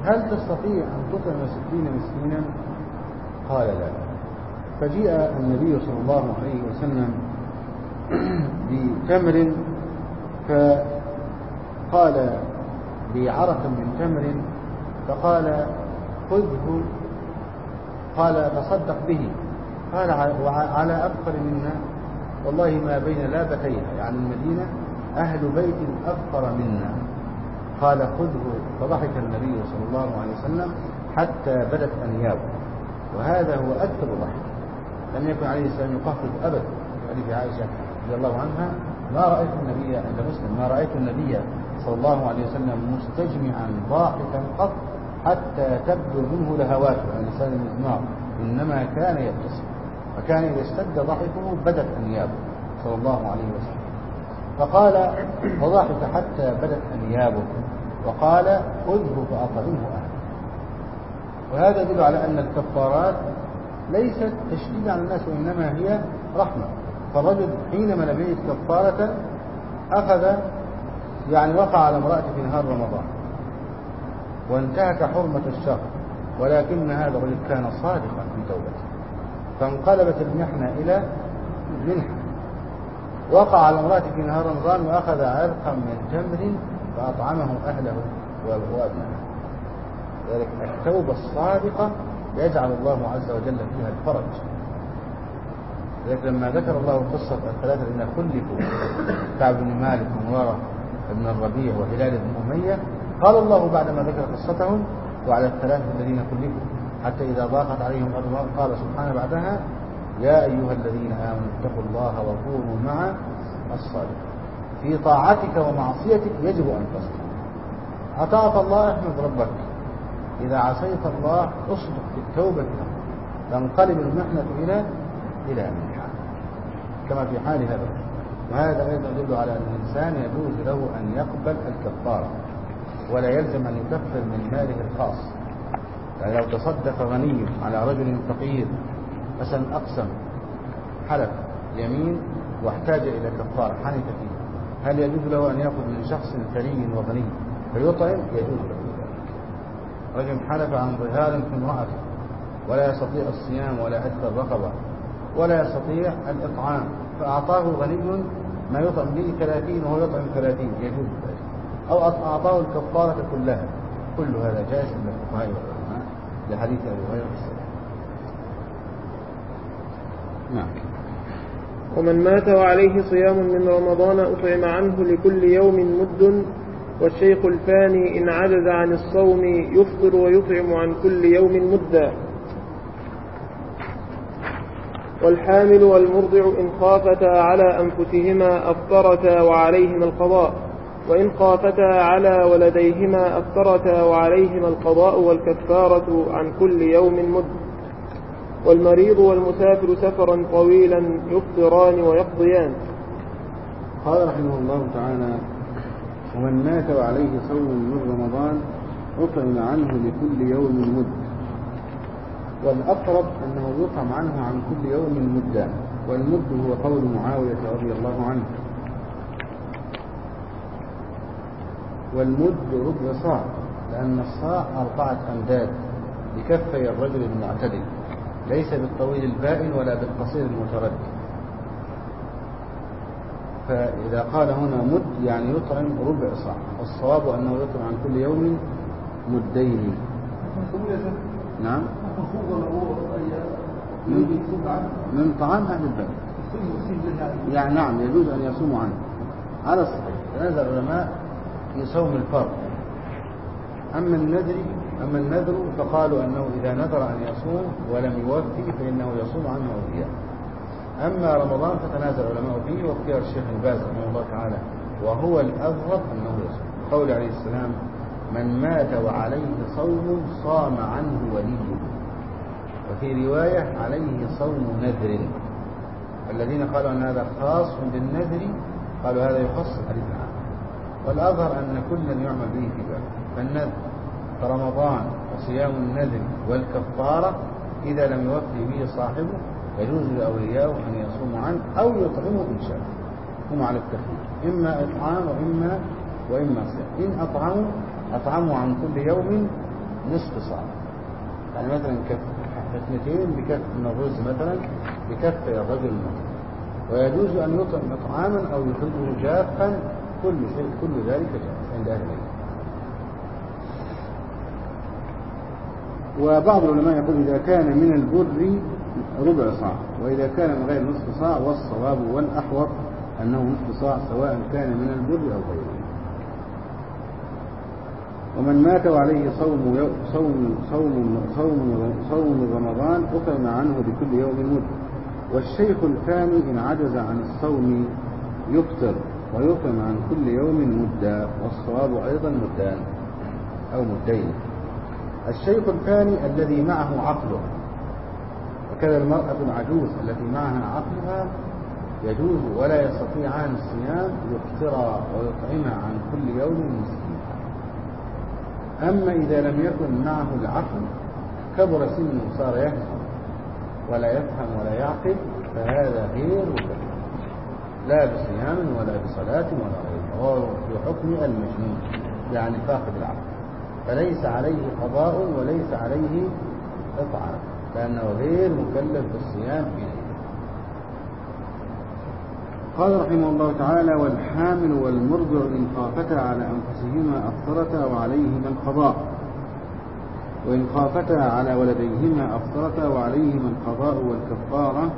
هل تستطيع أن تطعم ستين مسكينا؟ قال لا. فجيء النبي صلى الله عليه وسلم بتمر فقال بعرق من تمر فقال خذه. قال تصدق به. قال على أفقر منا. والله ما بين لابتيها. يعني المدينة أهل بيت أفقر منا. قال خذه فضحك النبي صلى الله عليه وسلم حتى بدت أنيابه. وهذا هو أكثر ضحك. لم يكن عليه السلام يقفز أبدا حديث عائشة رضي الله عنها ما رأيت النبي عند مسلم. ما رأيت النبي صلى الله عليه وسلم مستجمعا ضاحكا قط حتى تبدو منه لهواته يعني لسان المزمار إنما كان يبتسم. فكان إذا اشتد ضحكه بدت أنيابه. صلى الله عليه وسلم. فقال فضحك حتى بدت أنيابه وقال خذه فأطعمه أهله وهذا يدل على أن الكفارات ليست تشديد على الناس وإنما هي رحمة. فالرجل حينما لم يجد كفارة أخذ يعني وقع على امرأته في نهار رمضان وانتهك حرمة الشهر ولكن هذا الرجل كان صادقا في توبته. فانقلبت المحنة إلى منحة. وقع على امرأته في نهار رمضان وأخذ عرقا من تمر فأطعمه أهله وأبنائه ذلك التوبة الصادقة يجعل الله عز وجل فيها الفرج. لذلك لما ذكر الله قصة الثلاثة الذين خلفوا كعب بن مالك ومرارة بن الربيع وهلال بن أمية. قال الله بعدما ذكر قصتهم وعلى الثلاثة الذين خلفوا حتى إذا ضاقت عليهم الأرض قال سبحانه بعدها يا أيها الذين آمنوا اتقوا الله وكونوا مع الصالحين في طاعتك ومعصيتك يجب أن تصدق. أطاعت الله احمد ربك. إذا عصيت الله اصدق في التوبة تنقلب المحنة إلى إلى منحة. كما في حال هذا. وهذا أيضا يدل على أن الإنسان يجوز له أن يقبل الكفارة. ولا يلزم أن يكفر من ماله الخاص. يعني لو تصدق غني على رجل فقير مثلا أقسم. حلف يمين واحتاج إلى كفارة حنث فيه. هل يجوز له أن يأخذ من شخص ثري وغني؟ فيطعم يجوز له. ذلك رجل حلف عن ظهار في امرأته ولا يستطيع الصيام ولا عتق الرقبة ولا يستطيع الإطعام فأعطاه غني ما يطعم به ثلاثين وهو يطعم ثلاثين يجوز ذلك. أو أعطاه الكفارة كلها. كل هذا جائز عند الفقهاء والعلماء. لحديث أبي هريرة نعم. ومن مات وعليه صيام من رمضان أطعم عنه لكل يوم مد والشيخ الفاني إن عجز عن الصوم يفطر ويطعم عن كل يوم مدا والحامل والمرضع إن خافتا على أنفسهما أفطرتا وعليهما القضاء وإن خافتا على ولديهما أفطرتا وعليهما القضاء والكفارة عن كل يوم مد. والمريض والمسافر سفرا طويلا يفطران ويقضيان. قال رحمه الله تعالى ومن مات وعليه صوم من رمضان أطعم عنه لكل يوم مد والأقرب أنه يطعم عنه عن كل يوم مدا والمد هو قول معاوية رضي الله عنه. والمد ربع صاع لأن الصاع أربعة أمداد بكفي الرجل المعتدل. ليس بالطويل البائن ولا بالقصير المتردد. فإذا قال هنا مد يعني يطعم ربع صاع والصواب أنه يطعم عن كل يوم مدين. نعم. من, طعام أهل البلد يعني نعم يجوز أن يصوم عنه. على الصحيح تنازل العلماء في صوم الفرض. أما النذر أما النذر فقالوا أنه إذا نذر أن يصوم ولم يوفي فإنه يصوم عنه وفيا أما رمضان فتنازل العلماء فيه واختيار الشيخ الباز رحمه الله تعالى وهو الأظهر أنه يصوم. قول عليه السلام من مات وعليه صوم صام عنه وليه. وفي رواية عليه صوم نذر. الذين قالوا أن هذا خاص بالنذر قالوا هذا يخص العام والأظهر أن كلا يعمل به في باب فالنذر فرمضان وصيام النذر والكفارة إذا لم يوفي به صاحبه يجوز لأوليائه أن يصوموا عنه أو يطعموا إن شاء هم على التخيير. إما إطعام وإما وإما صيام. إن أطعموا أطعموا عن كل يوم نصف صاع. يعني مثلا كف اثنتين بكف من الرز مثلا بكف الرجل المسلم ويجوز أن يطعم إطعاما أو يخرجه جافا كل شيء كل ذلك جائز عند أهل العلم. وبعض العلماء يقول إذا كان من البر ربع صاع وإذا كان من غير نصف صاع والصواب والأحوط أنه نصف صاع سواء كان من البر أو غيره. ومن مات وعليه صوم صوم صوم صوم صوم رمضان أطعم عنه بكل يوم مد والشيخ الفاني إن عجز عن الصوم يفطر ويطعم عن كل يوم مدا والصواب أيضا مدان أو مدين. الشيخ الفاني الذي معه عقله. وكذا المرأة العجوز التي معها عقلها يجوز ولا يستطيعان الصيام يفطر ويطعم عن كل يوم مسكين. أما إذا لم يكن معه العقل كبر سنه صار يهزم ولا يفهم ولا يعقل فهذا غير لا بصيام ولا بصلاة ولا غيره وهو في حكم المجنون يعني فاقد العقل. فليس عليه قضاء وليس عليه إطعام لأنه غير مكلف بالصيام في قال رحمه الله تعالى والحامل والمرضع إن خافتا على أنفسهما أفطرتا وعليهما القضاء وإن خافتا على ولديهما أفطرتا وعليهما القضاء والكفارة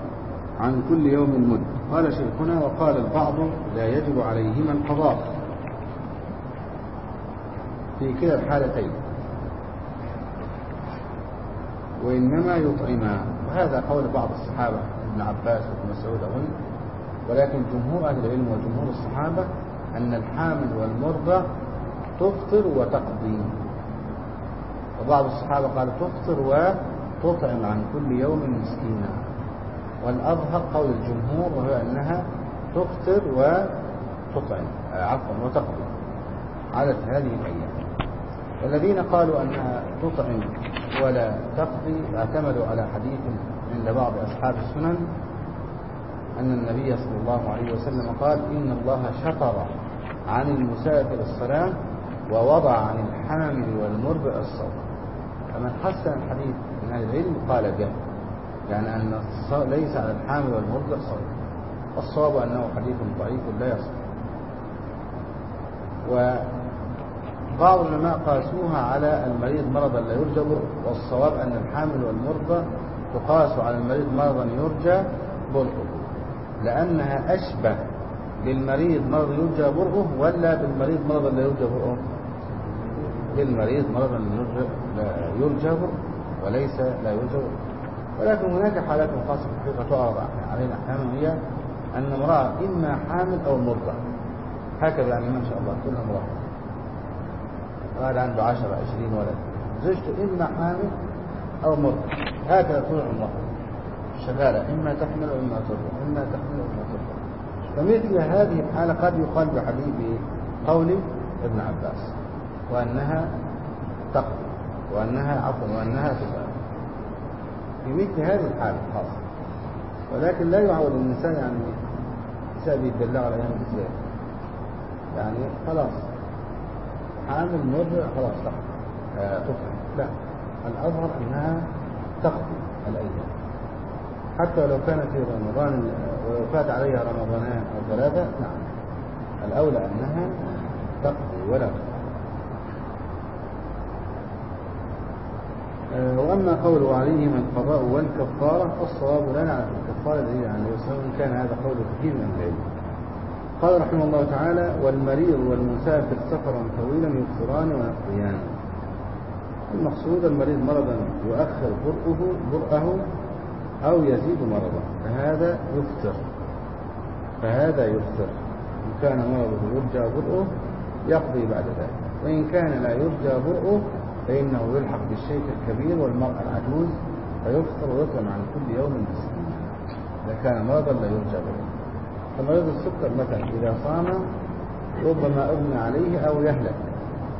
عن كل يوم مد. قال شيخنا وقال البعض لا يجب عليهما القضاء. في كلا الحالتين. وإنما يطعمان وهذا قول بعض الصحابة ابن عباس وابن مسعود أظن ولكن جمهور أهل العلم وجمهور الصحابة أن الحامل والمرضى تفطر وتقضي. وبعض الصحابة قال تفطر وتطعم عن كل يوم مسكينا. والأظهر قول الجمهور وهو أنها تفطر وتطعم عفوا وتقضي. عدد هذه الأيام. والذين قالوا أنها تطعم ولا تقضي اعتمدوا على حديث عند بعض أصحاب السنن أن النبي صلى الله عليه وسلم قال إن الله شطر عن المسافر الصلاة ووضع عن الحامل والمرضع الصوم فمن حسن الحديث من أهل العلم قال به يعني أن ليس على الحامل والمرضع صوم والصواب أنه حديث ضعيف لا يصح. وبعض العلماء قاسوها على المريض مرضا لا يرجى برؤه والصواب أن الحامل والمرضى تقاس على المريض مرضا يرجى برؤه. لأنها أشبه بالمريض مرض يرجى برؤه ولا بالمريض مرضا لا يرجى برؤه؟ بالمريض مرضا لا يرجى برؤه وليس لا يرجى برؤه. ولكن هناك حالات خاصة في الحقيقة تعرض علينا أحيانا وهي أن امرأة إما حامل أو مرضع هكذا يعني ما شاء الله كل امرأة. قال عنده عشرة عشرين ولد. زوجته إما حامل أو مرضع هكذا طول عمرها شغالة. إما تحمل وإما ترضع إما تحمل وإما ترضع فمثل هذه الحالة قد يقال بحديث قول ابن عباس. وأنها تقضي وأنها عفوا وأنها تبقى في مثل هذه الحالة خاصة. ولكن لا يعود الإنسان يعني النساء بيتدلعوا على يعني خلاص. حامل مرضع خلاص تقضي آه لا. الأظهر أنها تقضي الأيام. حتى لو كان في رمضان ولو فات عليها رمضانان أو ثلاثة نعم. الأولى أنها تقضي ولا آه، وأما قوله عليهما القضاء والكفارة فالصواب لا نعرف الكفارة دليل عن عليه وسلم كان هذا قول كثير من العلم. قال رحمه الله تعالى والمريض والمسافر سفرا طويلا يفطران ويقضيان. المقصود المريض مرضا يؤخر برؤه برأه أو يزيد مرضه. فهذا يفطر. فهذا يفطر. إن كان مرضه يرجى برؤه يقضي بعد ذلك. وإن كان لا يرجى برؤه فإنه يلحق بالشيخ الكبير والمرأة العجوز فيفطر ويطعم عن كل يوم مسكين إذا كان مرضا لا يرجى برؤه. فمريض السكر مثلا إذا صام ربما أغنى عليه أو يهلك.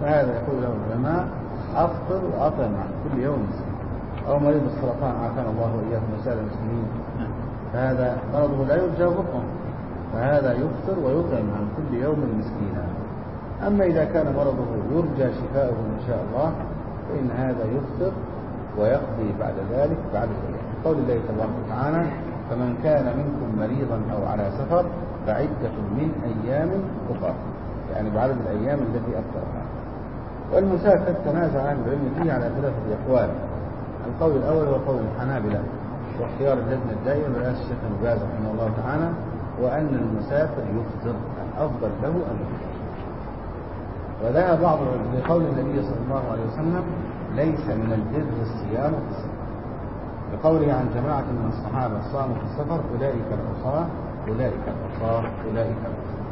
فهذا يقول له العلماء أفطر وأطعم كل يوم. أو مريض السرطان عافانا الله وإياكم وسائر المسلمين. فهذا مرضه لا يرجى برؤه فهذا يفطر ويطعم عن كل يوم مسكينا. أما إذا كان مرضه يرجى شفاؤه إن شاء الله فإن هذا يفطر ويقضي بعد ذلك بعد ذلك. قول الله تبارك وتعالى فمن كان منكم مريضا أو على سفر فعدة من أيام أخرى. يعني بعدد الأيام التي أفطرها والمسافر تنازع أهل العلم فيه على ثلاثة أقوال. القول الأول هو قول الحنابلة واختيار اللجنة الدائمة برئاسة الشيخ ابن باز رحمه الله تعالى وأن المسافر يفطر الأفضل له أن يفطر وذهب بعض لقول النبي صلى الله عليه وسلم ليس من البر الصيام في السفر. لقوله عن جماعة من الصحابة صاموا في السفر أولئك العصاة أولئك العصاة أولئك العصاة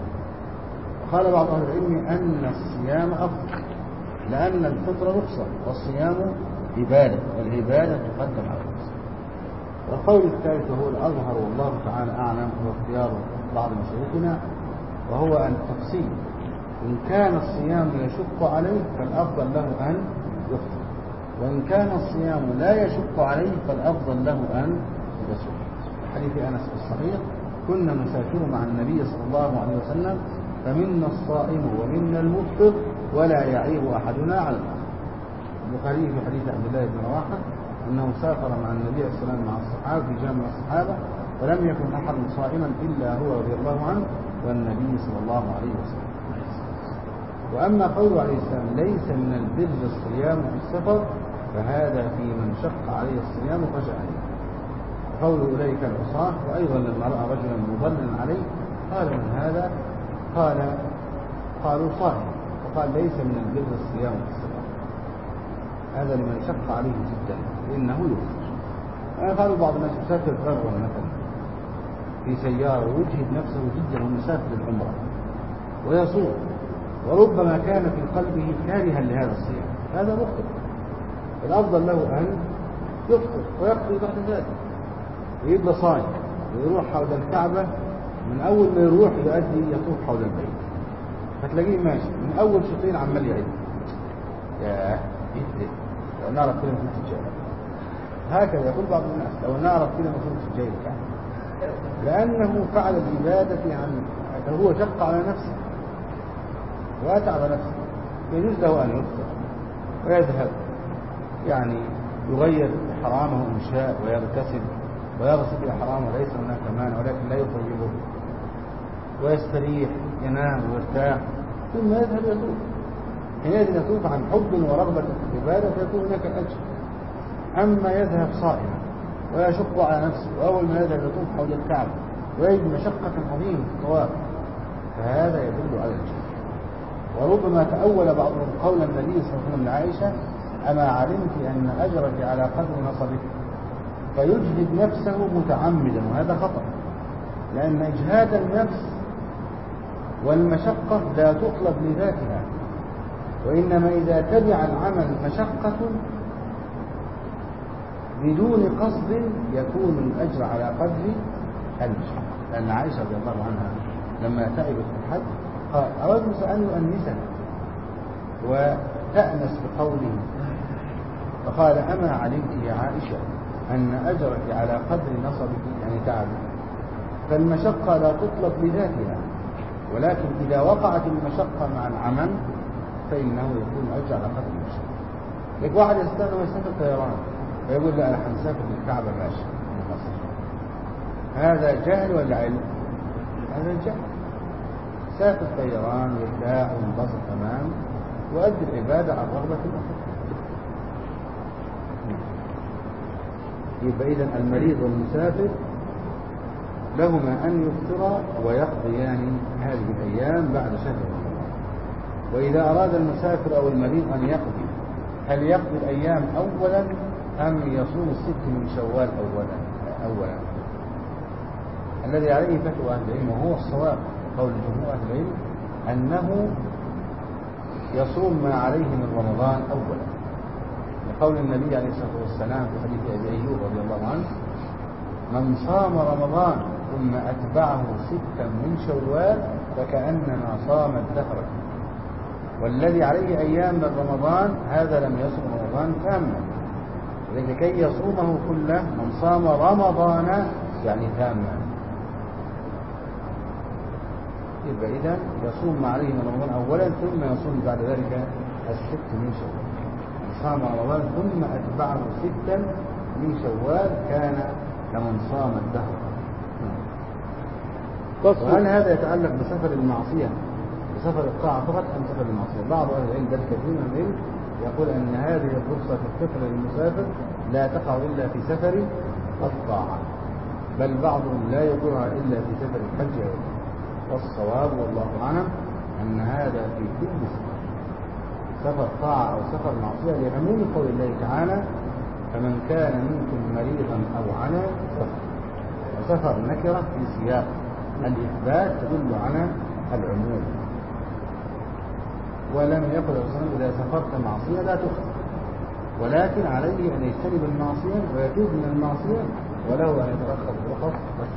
وقال بعض أهل العلم أن الصيام أفضل لأن الفطر رخصة والصيام عبادة والعبادة تقدم على الرخصة والقول الثالث وهو الأظهر والله تعالى أعلم هو اختيار بعض مشايخنا وهو أن التفصيل إن كان الصيام يشق عليه فالأفضل له أن يفطر. وإن كان الصيام لا يشق عليه فالأفضل له أن يصوم. حديث أنس في الصحيح كنا نسافر مع النبي صلى الله عليه وسلم فمنا الصائم ومنا المفطر ولا يعيب أحدنا على الآخر. البخاري في حديث عبد الله بن رواحة أنه سافر مع النبي عليه وسلم مع الصحابة في جامع الصحابة ولم يكن أحد صائما إلا هو رضي الله عنه والنبي صلى الله عليه وسلم. وأما قوله عليه السلام ليس من البر الصيام في السفر فهذا في من شق عليه الصيام خشى عليه قوله أولئك العصاة وأيضا لما رأى رجلا مضلا عليه قال من هذا؟ قال قالوا صائم وقال ليس من البر الصيام. في السفر هذا لمن شق عليه جدا. فإنه يفطر أنا قالوا بعض الناس يسافر غرا مثلا. في سيارة ويجهد نفسه جدا ومسافر العمرة. ويصوم. وربما كان في قلبه كارها لهذا الصيام. هذا مخطئ. الأفضل له أن يفطر ويقضي بعد ذلك. ويبقى صايم ويروح حول الكعبة من أول ما يروح يؤدي يطوف حول البيت. فتلاقيه ماشي من أول شوطين عمال يعد ياه يدرك لو نعرف كده في الجاهل هكذا يقول بعض الناس لو نعرف كده ما في الجاهل لأنه فعل العبادة عن هو شق على نفسه وأتعب نفسه. يجوز له أن يفطر ويذهب. يعني يغير حرامه إن شاء ويغتسل ويغسل إحرامه ليس هناك مانع ولكن لا يطيبه ويستريح ينام ويرتاح. ثم يذهب يطوف حينئذ يطوف عن حب ورغبة في العبادة فيكون هناك الأجر. أما يذهب صائما ويشق على نفسه وأول ما يذهب يطوف حول الكعبة ويجد مشقة عظيمة في الطواف فهذا يدل على الجهل. وربما تأول بعضهم قول النبي صلى الله عليه وسلم لعائشة أما علمت أن أجرك على قدر نصبك. فيجهد نفسه متعمدا وهذا خطأ. لأن إجهاد النفس والمشقة لا تطلب لذاتها. وإنما إذا تبع العمل مشقة بدون قصد يكون الأجر على قدر المشقة. لأن عائشة رضي الله عنها لما تعبت في الحج قال أردت أن يؤنسها وتأنس بقوله فقال أما علمت يا عائشة أن أجرك على قدر نصبك؟ يعني تعبك فالمشقة لا تطلب لذاتها ولكن إذا وقعت المشقة مع العمل فإنه يكون أجر على قدر المشقة. لك واحد يستنى ويسافر طيران فيقول لا أنا حنسافر للكعبة ماشي من مصر هذا جهل ولا علم؟ هذا جهل. سافر طيران وارتاح وانبسط تمام وأدي العبادة عن رغبة الأخرى. يبقى إذا المريض والمسافر لهما أن يفطرا ويقضيان هذه الأيام بعد شهر وإذا أراد المسافر أو المريض أن يقضي هل يقضي الأيام أولا أم يصوم الست من شوال أولا؟ أولا. الذي عليه فتوى أهل العلم وهو الصواب قول جمهور أهل العلم أنه يصوم ما عليه من رمضان أولا. لقول النبي عليه الصلاة والسلام في حديث أبي أيوب رضي الله عنه من صام رمضان ثم أتبعه ستا من شوال فكأنما صام الدهر. والذي عليه أيام من رمضان هذا لم يصم رمضان تاما. لكي يصومه كله من صام رمضان يعني تاما. يبقى إذا يصوم عليه من رمضان أولا ثم يصوم بعد ذلك الست من شوال. صام رمضان ثم أتبعه ستا من شوال كان كمن صام الدهر. وهل هذا يتعلق بسفر المعصية؟ بسفر الطاعة فقط أم سفر المعصية؟ بعض أهل العلم بل كثير من العلم يقول أن هذه الرخصة في الفطر للمسافر لا تقع إلا في سفر الطاعة بل بعضهم لا يقرها إلا في سفر الحج والصواب والله أعلم أن هذا في كل سفر. سفر طاعة أو سفر معصية لعموم قول الله تعالى فمن كان منكم مريضا أو على سفر. وسفر نكرة في سياق الإثبات تدل على العموم. ولم يقل الرسول إذا سافرت معصية لا تخطئ ولكن عليه أن يجتنب المعصية ويتوب من المعصية وله أن يترخص رخص بس.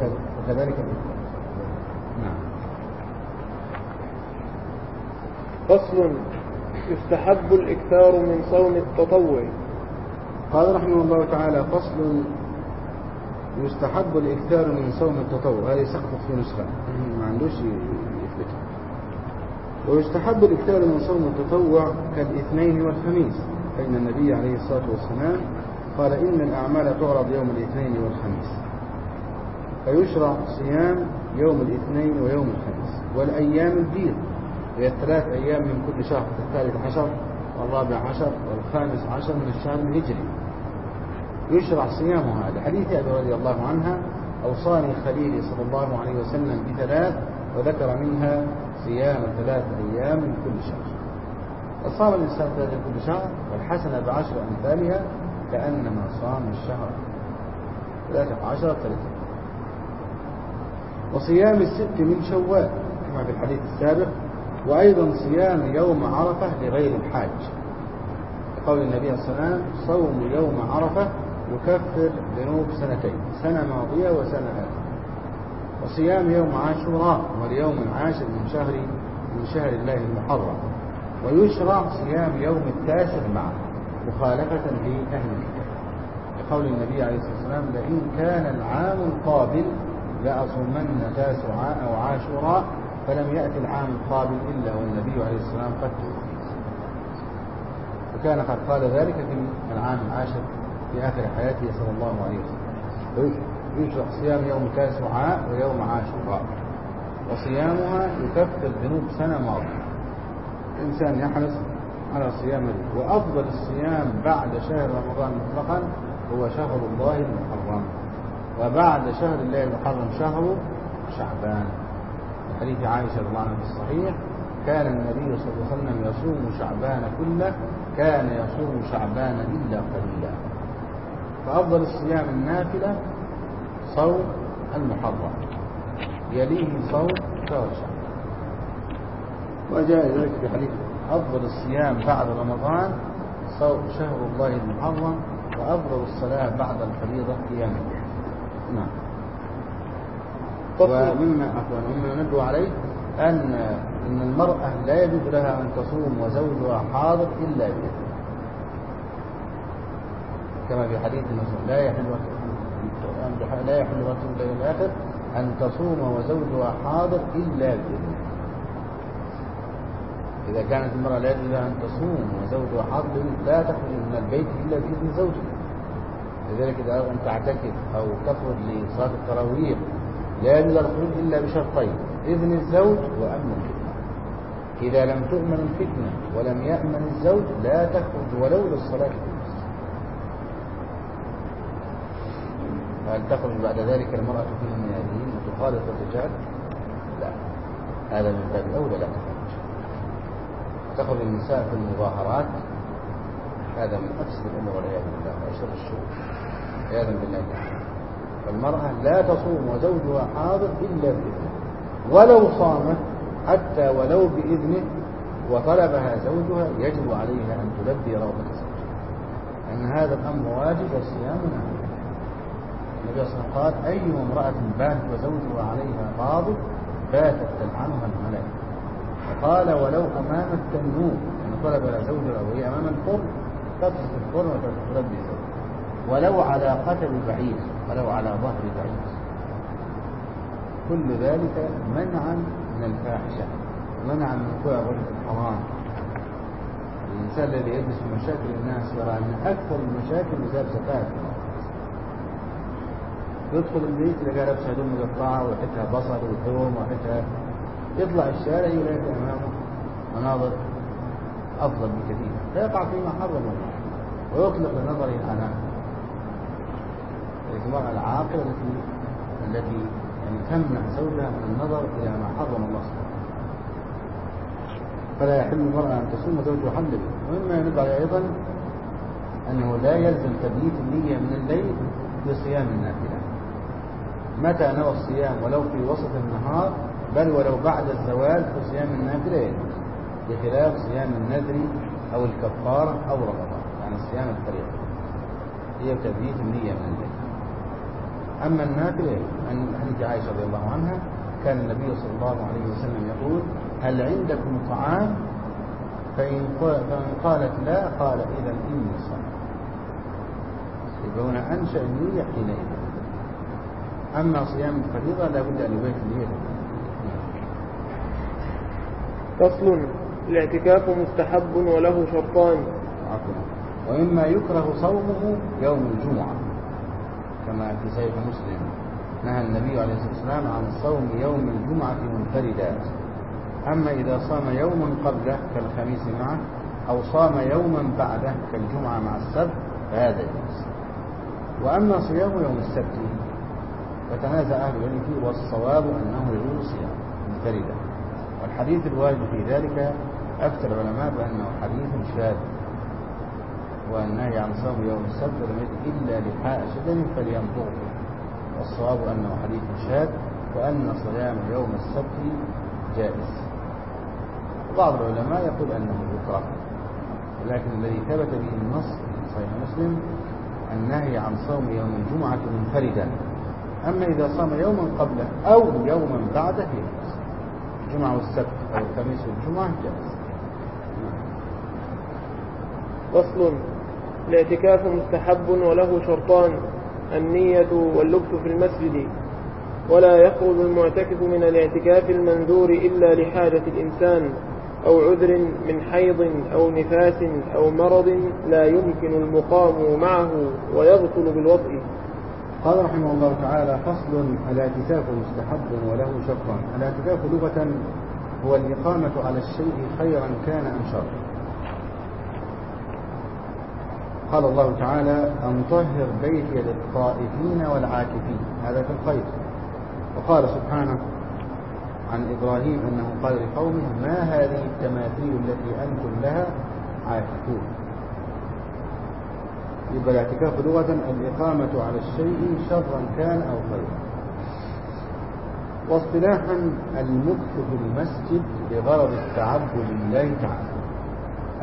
نعم. وكذلك نعم. فصل يستحب الإكثار من صوم التطوع. قال رحمه الله تعالى فصل يستحب الإكثار من صوم التطوع. هذه سقطت في نسخة. ما عندوش يثبتها ويستحب الإكثار من صوم التطوع كالاثنين والخميس فإن النبي عليه الصلاة والسلام قال إن الأعمال تعرض يوم الاثنين والخميس. فيشرع صيام يوم الاثنين ويوم الخميس. والأيام البيض هي الثلاث أيام من كل شهر الثالث عشر والرابع عشر والخامس عشر من الشهر الهجري. يشرع صيامها لحديث أبي رضي الله عنها أوصاني خليلي صلى الله عليه وسلم بثلاث وذكر منها صيام ثلاث أيام من كل شهر. فصام الإنسان ثلاثة كل شهر والحسنة بعشر أمثالها كأنما صام الشهر. ثلاثة عشر ثلاثة وصيام الست من شوال كما في الحديث السابق وأيضا صيام يوم عرفة لغير الحاج. قول النبي صلى الله عليه وسلم صوم يوم عرفة يكفر ذنوب سنتين سنة ماضية وسنة آتية وصيام يوم عاشوراء واليوم العاشر من شهر من شهر الله المحرم. ويشرع صيام يوم التاسع معه مخالفة لأهل الكتاب لقول النبي عليه الصلاة والسلام لئن كان العام القابل لأصومن تاسعاء أو عاشوراء فلم يأتي العام القابل إلا والنبي عليه والسلام قد توفي. وكان قد قال ذلك في العام العاشر في آخر حياته صلى الله عليه وسلم. يشرع صيام يوم تاسعاء ويوم عاشوراء. وصيامها يكفر ذنوب سنة ماضية. الإنسان يحرص على صيام وأفضل الصيام بعد شهر رمضان مطلقا هو شهر الله المحرم. وبعد شهر الله المحرم شهر شعبان. حديث عائشة رضي الله عنها في الصحيح كان النبي صلى الله عليه وسلم يصوم شعبان كله كان يصوم شعبان إلا قليلا. فأفضل الصيام النافلة صوم المحرم. يليه صوم شهر شعبان. وجاء ذلك في حديث أفضل الصيام بعد رمضان صوم شهر الله المحرم وأفضل الصلاة بعد الفريضة قيام الليل. نعم. ومما عفوا مما ندعو عليه أن أن المرأة لا يجوز لها أن تصوم وزوجها حاضر إلا بإذنه. كما في حديث المسلم لا يحل لا يحل رسول الله الآخر أن تصوم وزوجها حاضر إلا بإذنه. إذا كانت المرأة لا يجوز لها أن تصوم وزوجها حاضر لا تخرج من البيت إلا بإذن زوجها. لذلك إذا أردت أن تعتكف أو تخرج لصلاة التراويح لا يجوز الخروج إلا بشرطين إذن الزوج وأمن الفتنة. إذا لم تؤمن الفتنة ولم يأمن الزوج لا تخرج ولو للصلاة المسجد. هل تخرج بعد ذلك المرأة في الميادين وتخالط الرجال؟ لا. هذا من باب أولى لا تخرج. تخرج النساء في المظاهرات هذا من أفسد الأمور والعياذ بالله وأشر الشرور عياذا بالله. تعالى فالمرأة لا تصوم وزوجها حاضر إلا بإذنه ولو صامت حتى ولو بإذنه وطلبها زوجها يجب عليها أن تلبي رغبة زوجها لأن هذا الأمر واجب والصيام نافل النبي صلى الله عليه وسلم قال أي امرأة باتت وزوجها عليها غاضب باتت تلعنها الملائكة. وقال ولو أمام التنور يعني طلب زوجها وهي أمام الفرن الفرن وتلبي زوجها ولو على قتل بعيد ولو على ظهر بعيد. كل ذلك منعا من الفاحشة ومنعا من وقوع في الحرام. الإنسان الذي في مشاكل الناس يرى أن أكثر المشاكل بسبب سفاهة يدخل البيت يلقى لابس هدوم مقطعة وحتها بصل وثوم وحتها يطلع الشارع يلاقي أمامه. مناظر أفضل بكثير فيقع فيما حرم الله. ويطلق لنظره عنها المرأة العاقلة التي التي يعني تمنع زوجها من النظر إلى ما حرم الله. سبحانه فلا يحل المرأة أن تصوم زوجها حمل. ومما يدل عليه أيضا أنه لا يلزم تبييت النية من الليل بصيام النافلة. متى نوى الصيام ولو في وسط النهار بل ولو بعد الزوال في صيام النافلة؟ بخلاف صيام النذر أو الكفارة أو رمضان يعني صيام الفريضة. هي تبييت النية من الليل أما النافلة عن حديث عائشة رضي الله عنها كان النبي صلى الله عليه وسلم يقول هل عندكم طعام؟ فإن قالت لا قال إذا إني صائم. يبقى أنشأ النية حينئذ أما صيام الفريضة لابد أن يبيت النية. فصل. الاعتكاف مستحب وله شرطان. وإما يكره صومه يوم الجمعة كما في صحيح مسلم. نهى النبي عليه الصلاة والسلام عن صوم يوم الجمعة منفردا. أما إذا صام يوما قبله كالخميس معه أو صام يوما بعده كالجمعة مع السبت فهذا يجوز وأما صيام يوم السبت فتنازع أهل العلم فيه والصواب أنه يجوز صيام منفردا. والحديث الوارد في ذلك أفتى العلماء بأنه حديث شاذ والنهي عن صوم يوم السبت يكن إلا شدن فلينظر والصواب أنه حديث شاذ وأن صيام يوم السبت جائز. بعض العلماء يقول أنه يكره لكن الذي ثبت به النص في صحيح مسلم النهي عن صوم يوم الجمعة منفردا. أما إذا صام يوما قبله أو يوما بعده يجوز الجمعة والسبت أو الخميس والجمعة جائز. فصل الاعتكاف مستحب وله شرطان النية واللبث في المسجد. ولا يخرج المعتكف من الاعتكاف المنذور إلا لحاجة الإنسان أو عذر من حيض أو نفاس أو مرض لا يمكن المقام معه ويبطل بالوضع قال رحمه الله تعالى فصل الاعتكاف مستحب وله شرطان. الاعتكاف لغة هو الإقامة على الشيء خيرا كان أم شرا قال الله تعالى أن طهر بيتي للطائفين والعاكفين. هذا في الخير وقال سبحانه عن إبراهيم أنه قال لقومه ما هذه التماثيل التي أنتم لها عاكفون؟ يبقى الاعتكاف لغة الإقامة على الشيء شرا كان أو خيرا واصطلاحا المكث في المسجد بغرض التعبد لله تعالى.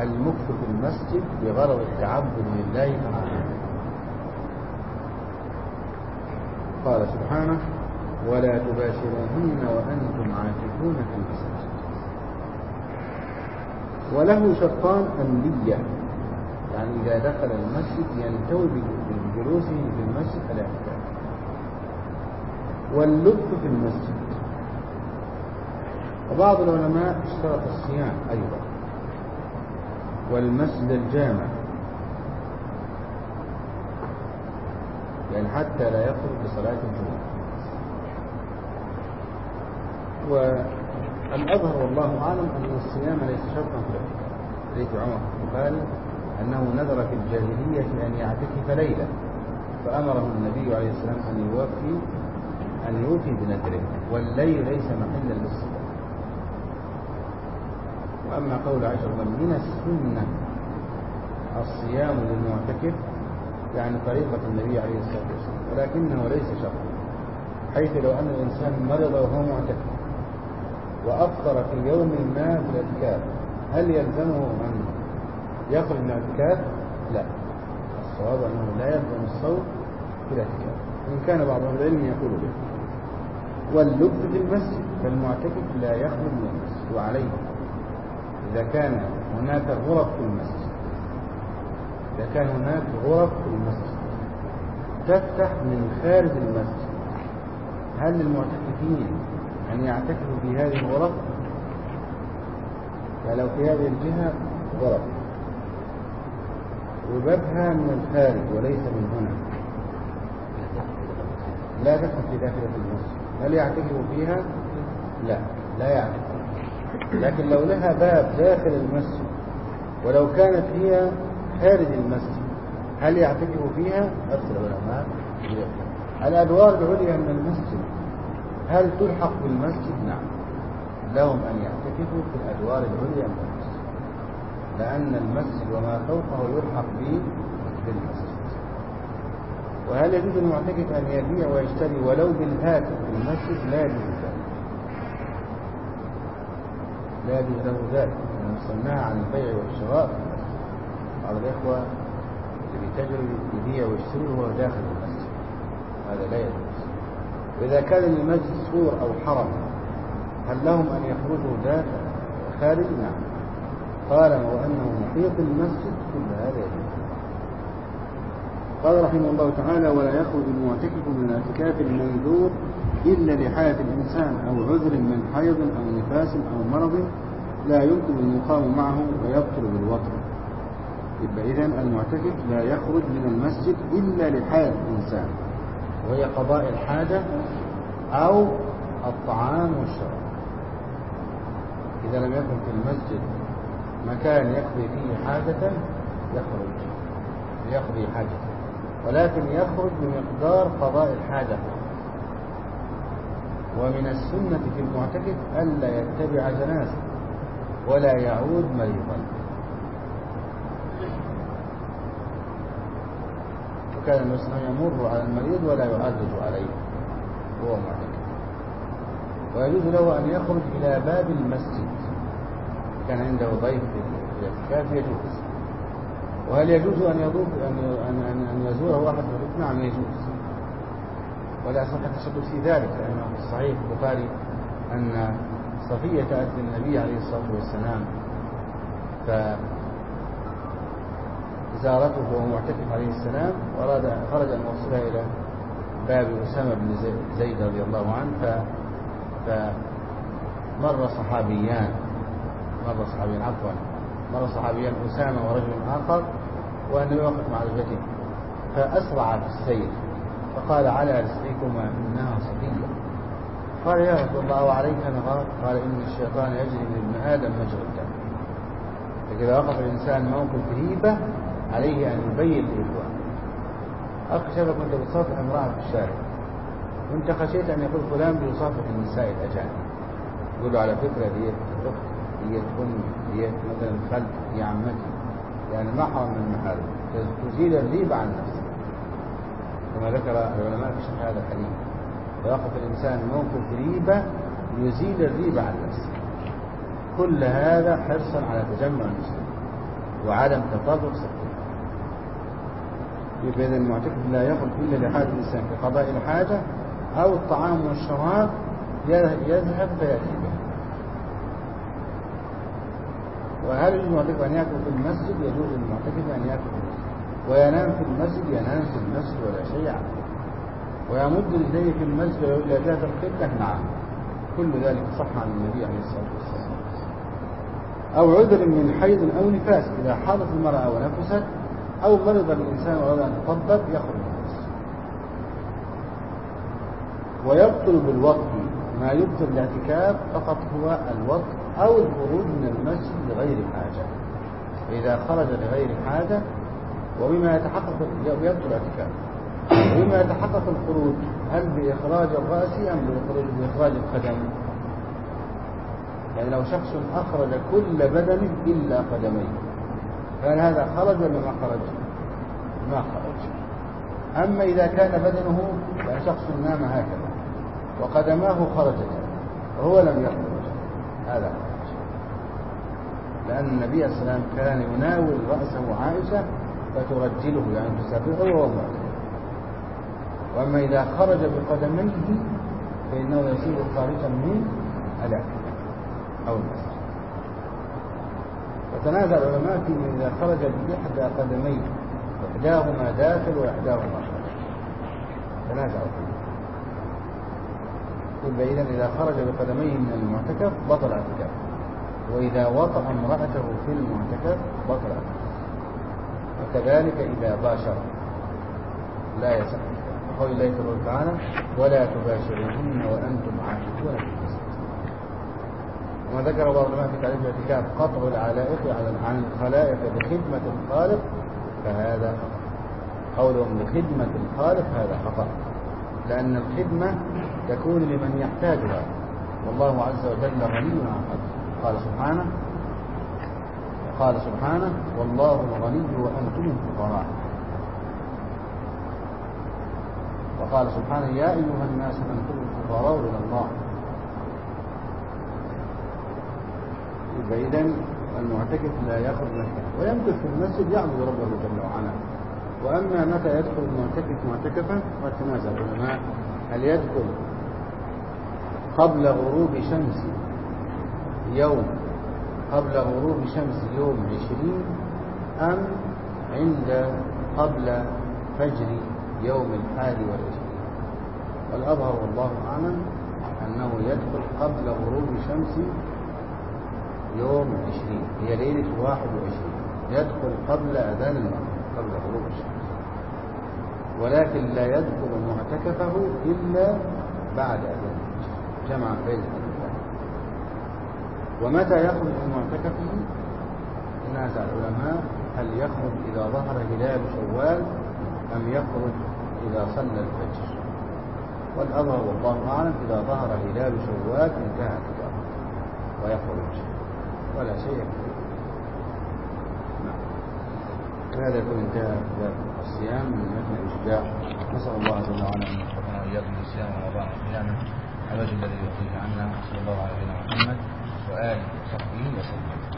المكث في المسجد بغرض التعبد لله تعالى. قال سبحانه ولا تباشروهن وأنتم عاكفون في المسجد. وله شرطان النية يعني إذا دخل المسجد ينتوي بجلوسه في المسجد الاعتكاف واللبث في المسجد. وبعض العلماء اشترط الصيام أيضا. والمسجد الجامع. يعني حتى لا يخرج بصلاة الجمعة. والأظهر والله أعلم أن الصيام ليس شرطا في حديث عمر البخاري أنه نذر في الجاهلية أن يعتكف ليلة فأمره النبي عليه السلام أن يوفي أن يوفي بنذره. والليل ليس محلا للصيام. وأما قول عائشة من السنة. الصيام للمعتكف يعني طريقة النبي عليه الصلاة والسلام ولكنه ليس شرطا حيث لو أن الإنسان مرض وهو معتكف وأفطر في يوم ما في الاعتكاف هل يلزمه أن يخرج من الاعتكاف؟ لا. الصواب أنه لا يلزم الصوم في الاعتكاف إن كان بعض أهل العلم يقول به. واللب في المسجد فالمعتكف لا يخرج من المسجد وعليه. إذا كان هناك غرف في المسجد إذا كان هناك غرف في المسجد تفتح من خارج المسجد. هل للمعتكفين أن يعتكفوا في هذه الغرف؟ فلو في هذه الجهة غرف. وبابها من الخارج وليس من هنا. لا تدخل في داخلة المسجد. هل يعتكفوا فيها؟ لا لا يعتكفوا لكن لو لها باب داخل المسجد ولو كانت هي خارج المسجد هل يعتكفوا فيها؟ أكثر العلماء الأدوار العليا من المسجد هل تلحق بالمسجد؟ نعم لهم أن يعتكفوا في الأدوار العليا من المسجد لأن المسجد وما فوقه يلحق به بالمسجد وهل يجوز للمعتكف أن يبيع ويشتري ولو بالهاتف في المسجد؟ لا يجوز ذلك لا يجوز له ذلك لأن صناها عن البيع والشراء. بعض الإخوة اللي بيتاجر يبيع ويشتري وهو داخل المسجد. هذا لا يجوز. وإذا كان للمسجد سور أو حرم هل لهم أن يخرجوا داخل خارج؟ نعم. طالما وأنه محيط المسجد كل هذا يجوز. قال رحمه الله تعالى ولا يخرج المعتكف من الاعتكاف المنذور إلا لحاجة الإنسان أو عذر من حيض أو نفاس أو مرض لا يمكن المقام معه ويبطل بالوطن. يبقى إذا المعتكف لا يخرج من المسجد إلا لحاجة الإنسان. وهي قضاء الحاجة أو الطعام والشراب. إذا لم يكن في المسجد مكان يقضي فيه حاجة يخرج ليقضي حاجته ولكن يخرج بمقدار قضاء الحاجة. ومن السنة في المعتكف ألا يتبع جنازة ولا يعود مريضا. وكان وسلم يمر على المريض ولا يعرج عليه هو معتكف. ويجوز له أن يخرج إلى باب المسجد. كان عنده ضيف في الاعتكاف يجوز. وهل يجوز أن يضوف أن أن أن يزوره من نعم يجوز. ولا صح التشدد في ذلك لأنه في الصحيح البخاري أن صفية أتت النبي عليه الصلاة والسلام فزارته وهو معتكف عليه السلام وأراد خرج أن يوصلها إلى باب أسامة بن زيد رضي الله عنه ف فمر صحابيان مر صحابيان عفوا مر صحابيان أسامة ورجل آخر والنبي وقف مع زوجته فأسرع في السير. فقال على رزقكما إنها صفية قال يا رسول الله وعليك نغار قال إن الشيطان يجري من ابن آدم مجرى الدم. فإذا وقف الإنسان موقف ريبة عليه أن يبين لإخوانه. أخ شبك كنت بتصافح امرأة في الشارع. وانت خشيت أن يقول فلان بيصافح النساء الأجانب. يقول على فكرة دي أخت هي تكون هي مثلا خلف هي عمتي. يعني محرم من المحارم تزيل الريبة عن نفسه. كما ذكر العلماء في شرح هذا الحديث. فيقف الإنسان موقف ريبة يزيل الريبة عن نفسه. كل هذا حرصا على تجمع المسلمين وعدم تفرق سكين يبقى إذا المعتكف لا يخرج إلا لحاجة الإنسان كقضاء الحاجة أو الطعام والشراب يذهب فيأتي به. وهل المعتكف أن يأكل في المسجد؟ يجوز للمعتكف أن يأكل في وينام في المسجد ينام في المسجد ولا شيء. عليه ويمد يديه في المسجد إلى جهة القبلة نعم. كل ذلك صح عن النبي عليه الصلاة والسلام. أو عذر من حيض أو نفاس إذا حاضت المرأة ونفست أو مرض الإنسان وأراد أن يطبب يخرج النفس ويبطل بالوطء ما يبطل الاعتكاف فقط هو الوطء أو الخروج من المسجد لغير حاجة. فإذا خرج لغير حاجة وبما يتحقق يبطل الاعتكاف وبما يتحقق الخروج هل بإخراج الرأس أم بإخراج القدم؟ يعني لو شخص أخرج كل بدنه إلا قدميه فهل هذا خرج ولا ما خرج؟ ما خرج. أما إذا كان بدنه يعني شخص نام هكذا وقدماه خرجتا وهو لم يخرج. هذا خرج. لأن النبي صلى الله عليه وسلم كان يناول رأسه عائشة فترجله يعني تسرعه وهو معتدل وأما إذا خرج بقدميه فإنه يصير خارجا من الاعتدال أو المسجد وتنازع العلماء في إذا خرج بإحدى قدميه إحداهما داخل وإحداهما خارج. تنازع يبقى إذا إذا خرج بقدميه من المعتكف بطل اعتكاف وإذا وطأ امرأته في المعتكف بطل اعتكاف وكذلك إذا باشر لا يصح قول الله تبارك وتعالى ولا تباشرهن وأنتم عاكفون في المسجد وما ذكر بعض العلماء في تعريف الاعتكاف قطع العلائق عن الخلائق بخدمة الخالق فهذا قولهم بخدمة الخالق هذا خطأ. لأن الخدمة تكون لمن يحتاجها. والله عز وجل غني عن قال سبحانه قال سبحانه والله الغني وأنتم الفقراء. وقال سبحانه يا أيها الناس أنتم الفقراء إلى الله. فإذا المعتكف لا يخرج من ويمكث في المسجد يعبد ربه جل وعلا. وأما متى يدخل المعتكف معتكفا وتنازع العلماء. هل يدخل قبل غروب شمس يوم قبل غروب شمس يوم عشرين أم عند قبل فجر يوم الحادي والعشرين؟ والأظهر والله أعلم أنه يدخل قبل غروب شمس يوم عشرين هي ليلة واحد وعشرين يدخل قبل أذان المغرب قبل غروب الشمس. ولكن لا يدخل معتكفه إلا بعد أذان جمعا بين الأذان ومتى يخرج من معتكفه تنازع العلماء هل يخرج إذا ظهر هلال شوال أم يخرج إذا صلى الفجر؟ والأظهر والله أعلم إذا ظهر هلال شوال انتهى اعتكافه ويخرج. ولا شيء. نعم. هذا يكون انتهى كتاب الصيام من متن الإشجاع. نسأل الله جل وعلا أن يوفقنا واياكم للصيام ورمضان وقيامه الوجه الذي يرضيه عنا صلى الله على نبينا محمد 对他不用我送他